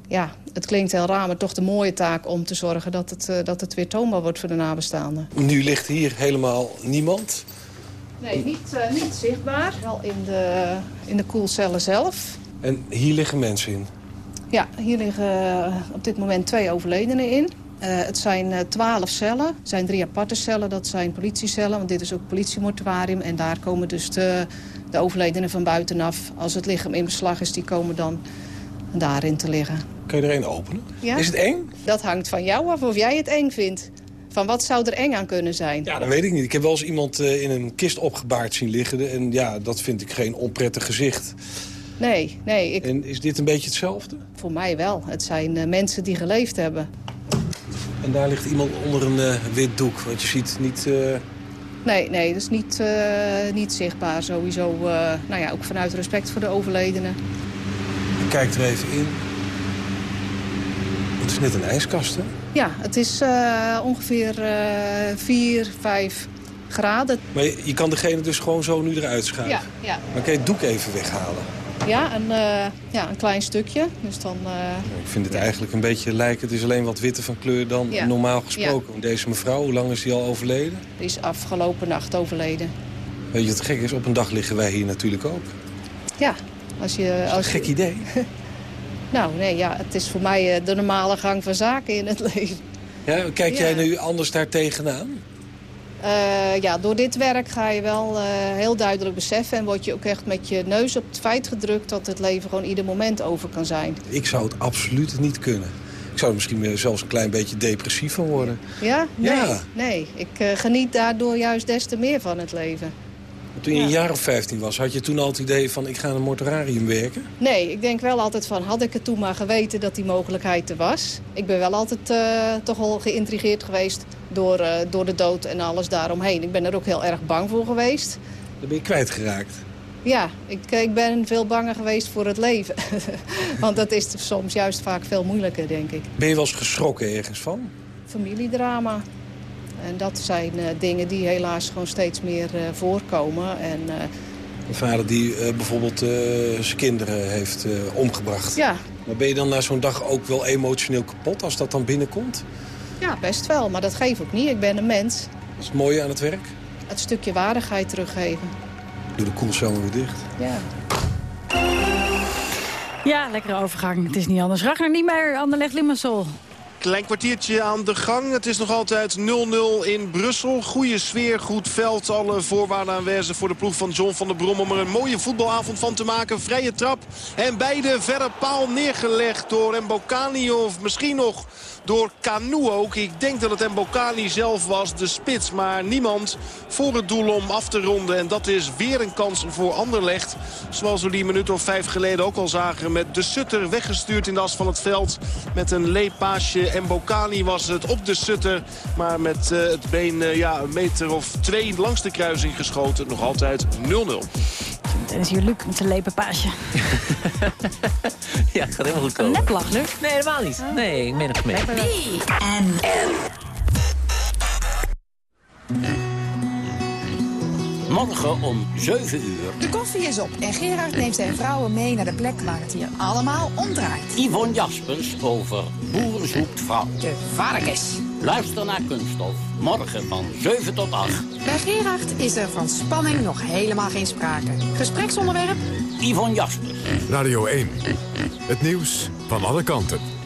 ja, het klinkt heel raar, maar toch de mooie taak om te zorgen dat het, uh, dat het weer toonbaar wordt voor de nabestaanden. Nu ligt hier helemaal niemand? Nee, niet, uh, niet zichtbaar. Wel in de, in de koelcellen zelf. En hier liggen mensen in? Ja, hier liggen op dit moment twee overledenen in. Uh, het zijn twaalf cellen. Het zijn drie aparte cellen. Dat zijn politiecellen, want dit is ook politiemortuarium. En daar komen dus de, de overledenen van buitenaf. Als het lichaam in beslag is, die komen dan daarin te liggen. Kun je er openen? Is het eng? Dat hangt van jou af of jij het eng vindt. Van wat zou er eng aan kunnen zijn? Ja, dat weet ik niet. Ik heb wel eens iemand uh, in een kist opgebaard zien liggen. En ja, dat vind ik geen onprettig gezicht. Nee, nee. Ik... En is dit een beetje hetzelfde? Voor mij wel. Het zijn uh, mensen die geleefd hebben. En daar ligt iemand onder een uh, wit doek. Want je ziet niet... Nee, nee, dat is niet, niet zichtbaar sowieso. nou ja, ook vanuit respect voor de overledenen. Ik kijk er even in. Het is net een ijskast, hè? Ja, het is uh, ongeveer uh, 4, 5 graden. Maar je, je, kan degene dus gewoon zo nu eruit schuiven? Ja. ja. Maar kan je het doek even weghalen? Ja, een, uh, ja, een klein stukje. Dus dan, uh, ik vind het eigenlijk een beetje lijken. Het is alleen wat witter van kleur dan ja. normaal gesproken. Deze mevrouw, hoe lang is die al overleden? Die is afgelopen nacht overleden. Weet je wat gek is? Op een dag liggen wij hier natuurlijk ook. Ja, als je, als een gek idee. nou, nee, ja, het is voor mij de normale gang van zaken in het leven. Ja, kijk jij nu anders daar tegenaan? Uh, ja, door dit werk ga je wel uh, heel duidelijk beseffen... en word je ook echt met je neus op het feit gedrukt... dat het leven gewoon ieder moment over kan zijn. Ik zou het absoluut niet kunnen. Ik zou er misschien zelfs een klein beetje depressief van worden. Ja? Nee, ja. nee. ik uh, geniet daardoor juist des te meer van het leven. Toen je ja. een jaar of 15 was, had je toen al het idee van ik ga in een mortuarium werken? Nee, ik denk wel altijd van had ik het toen maar geweten dat die mogelijkheid er was. Ik ben wel altijd uh, toch wel geïntrigeerd geweest door, uh, door de dood en alles daaromheen. Ik ben er ook heel erg bang voor geweest. Dan ben je kwijtgeraakt? Ja, ik, ik ben veel banger geweest voor het leven. Want dat is soms juist vaak veel moeilijker, denk ik. Ben je wel eens geschrokken ergens van? Familiedrama. En dat zijn uh, dingen die helaas gewoon steeds meer uh, voorkomen. En, uh, een vader die bijvoorbeeld zijn kinderen heeft omgebracht. Ja. Maar ben je dan na zo'n dag ook wel emotioneel kapot als dat dan binnenkomt? Ja, best wel. Maar dat geeft ook niet. Ik ben een mens. Dat is het mooie aan het werk? Het stukje waardigheid teruggeven. Doe de koelcel weer dicht. Ja. Ja, lekkere overgang. Het is niet anders. Ragnar Niemeyer, Anderlecht Limassol. Klein kwartiertje aan de gang. Het is nog altijd 0-0 in Brussel. Goede sfeer, goed veld. Alle voorwaarden aanwezig voor de ploeg van John van der Brom... om er een mooie voetbalavond van te maken. Vrije trap. En beide verre paal neergelegd door Mbokani of misschien nog door Canu ook. Ik denk dat het Mbokani zelf was, de spits. Maar niemand voor het doel om af te ronden. En dat is weer een kans voor Anderlecht. Zoals we die minuut of vijf geleden ook al zagen. Met de Sutter weggestuurd in de as van het veld. Met een leepaasje. Mbokani was het op de Sutter. Maar met uh, het been uh, ja, een meter of twee langs de kruising geschoten. Nog altijd 0-0. En is hier Luc met zijn lepen paasje. ja, het gaat helemaal goed komen. Net lach, Luc. Nee, helemaal niet. Nee, ik meen het gemeen. En. Morgen om 7 uur. De koffie is op en Gerard neemt zijn vrouwen mee naar de plek waar het hier allemaal omdraait. Yvonne Jaspers over Boer zoekt vrouw. De varkens. Luister naar Kunststof. Morgen van 7 tot 8. Bij Gerard is er van spanning nog helemaal geen sprake. Gespreksonderwerp? Yvonne Jaspers. Radio 1. Het nieuws van alle kanten.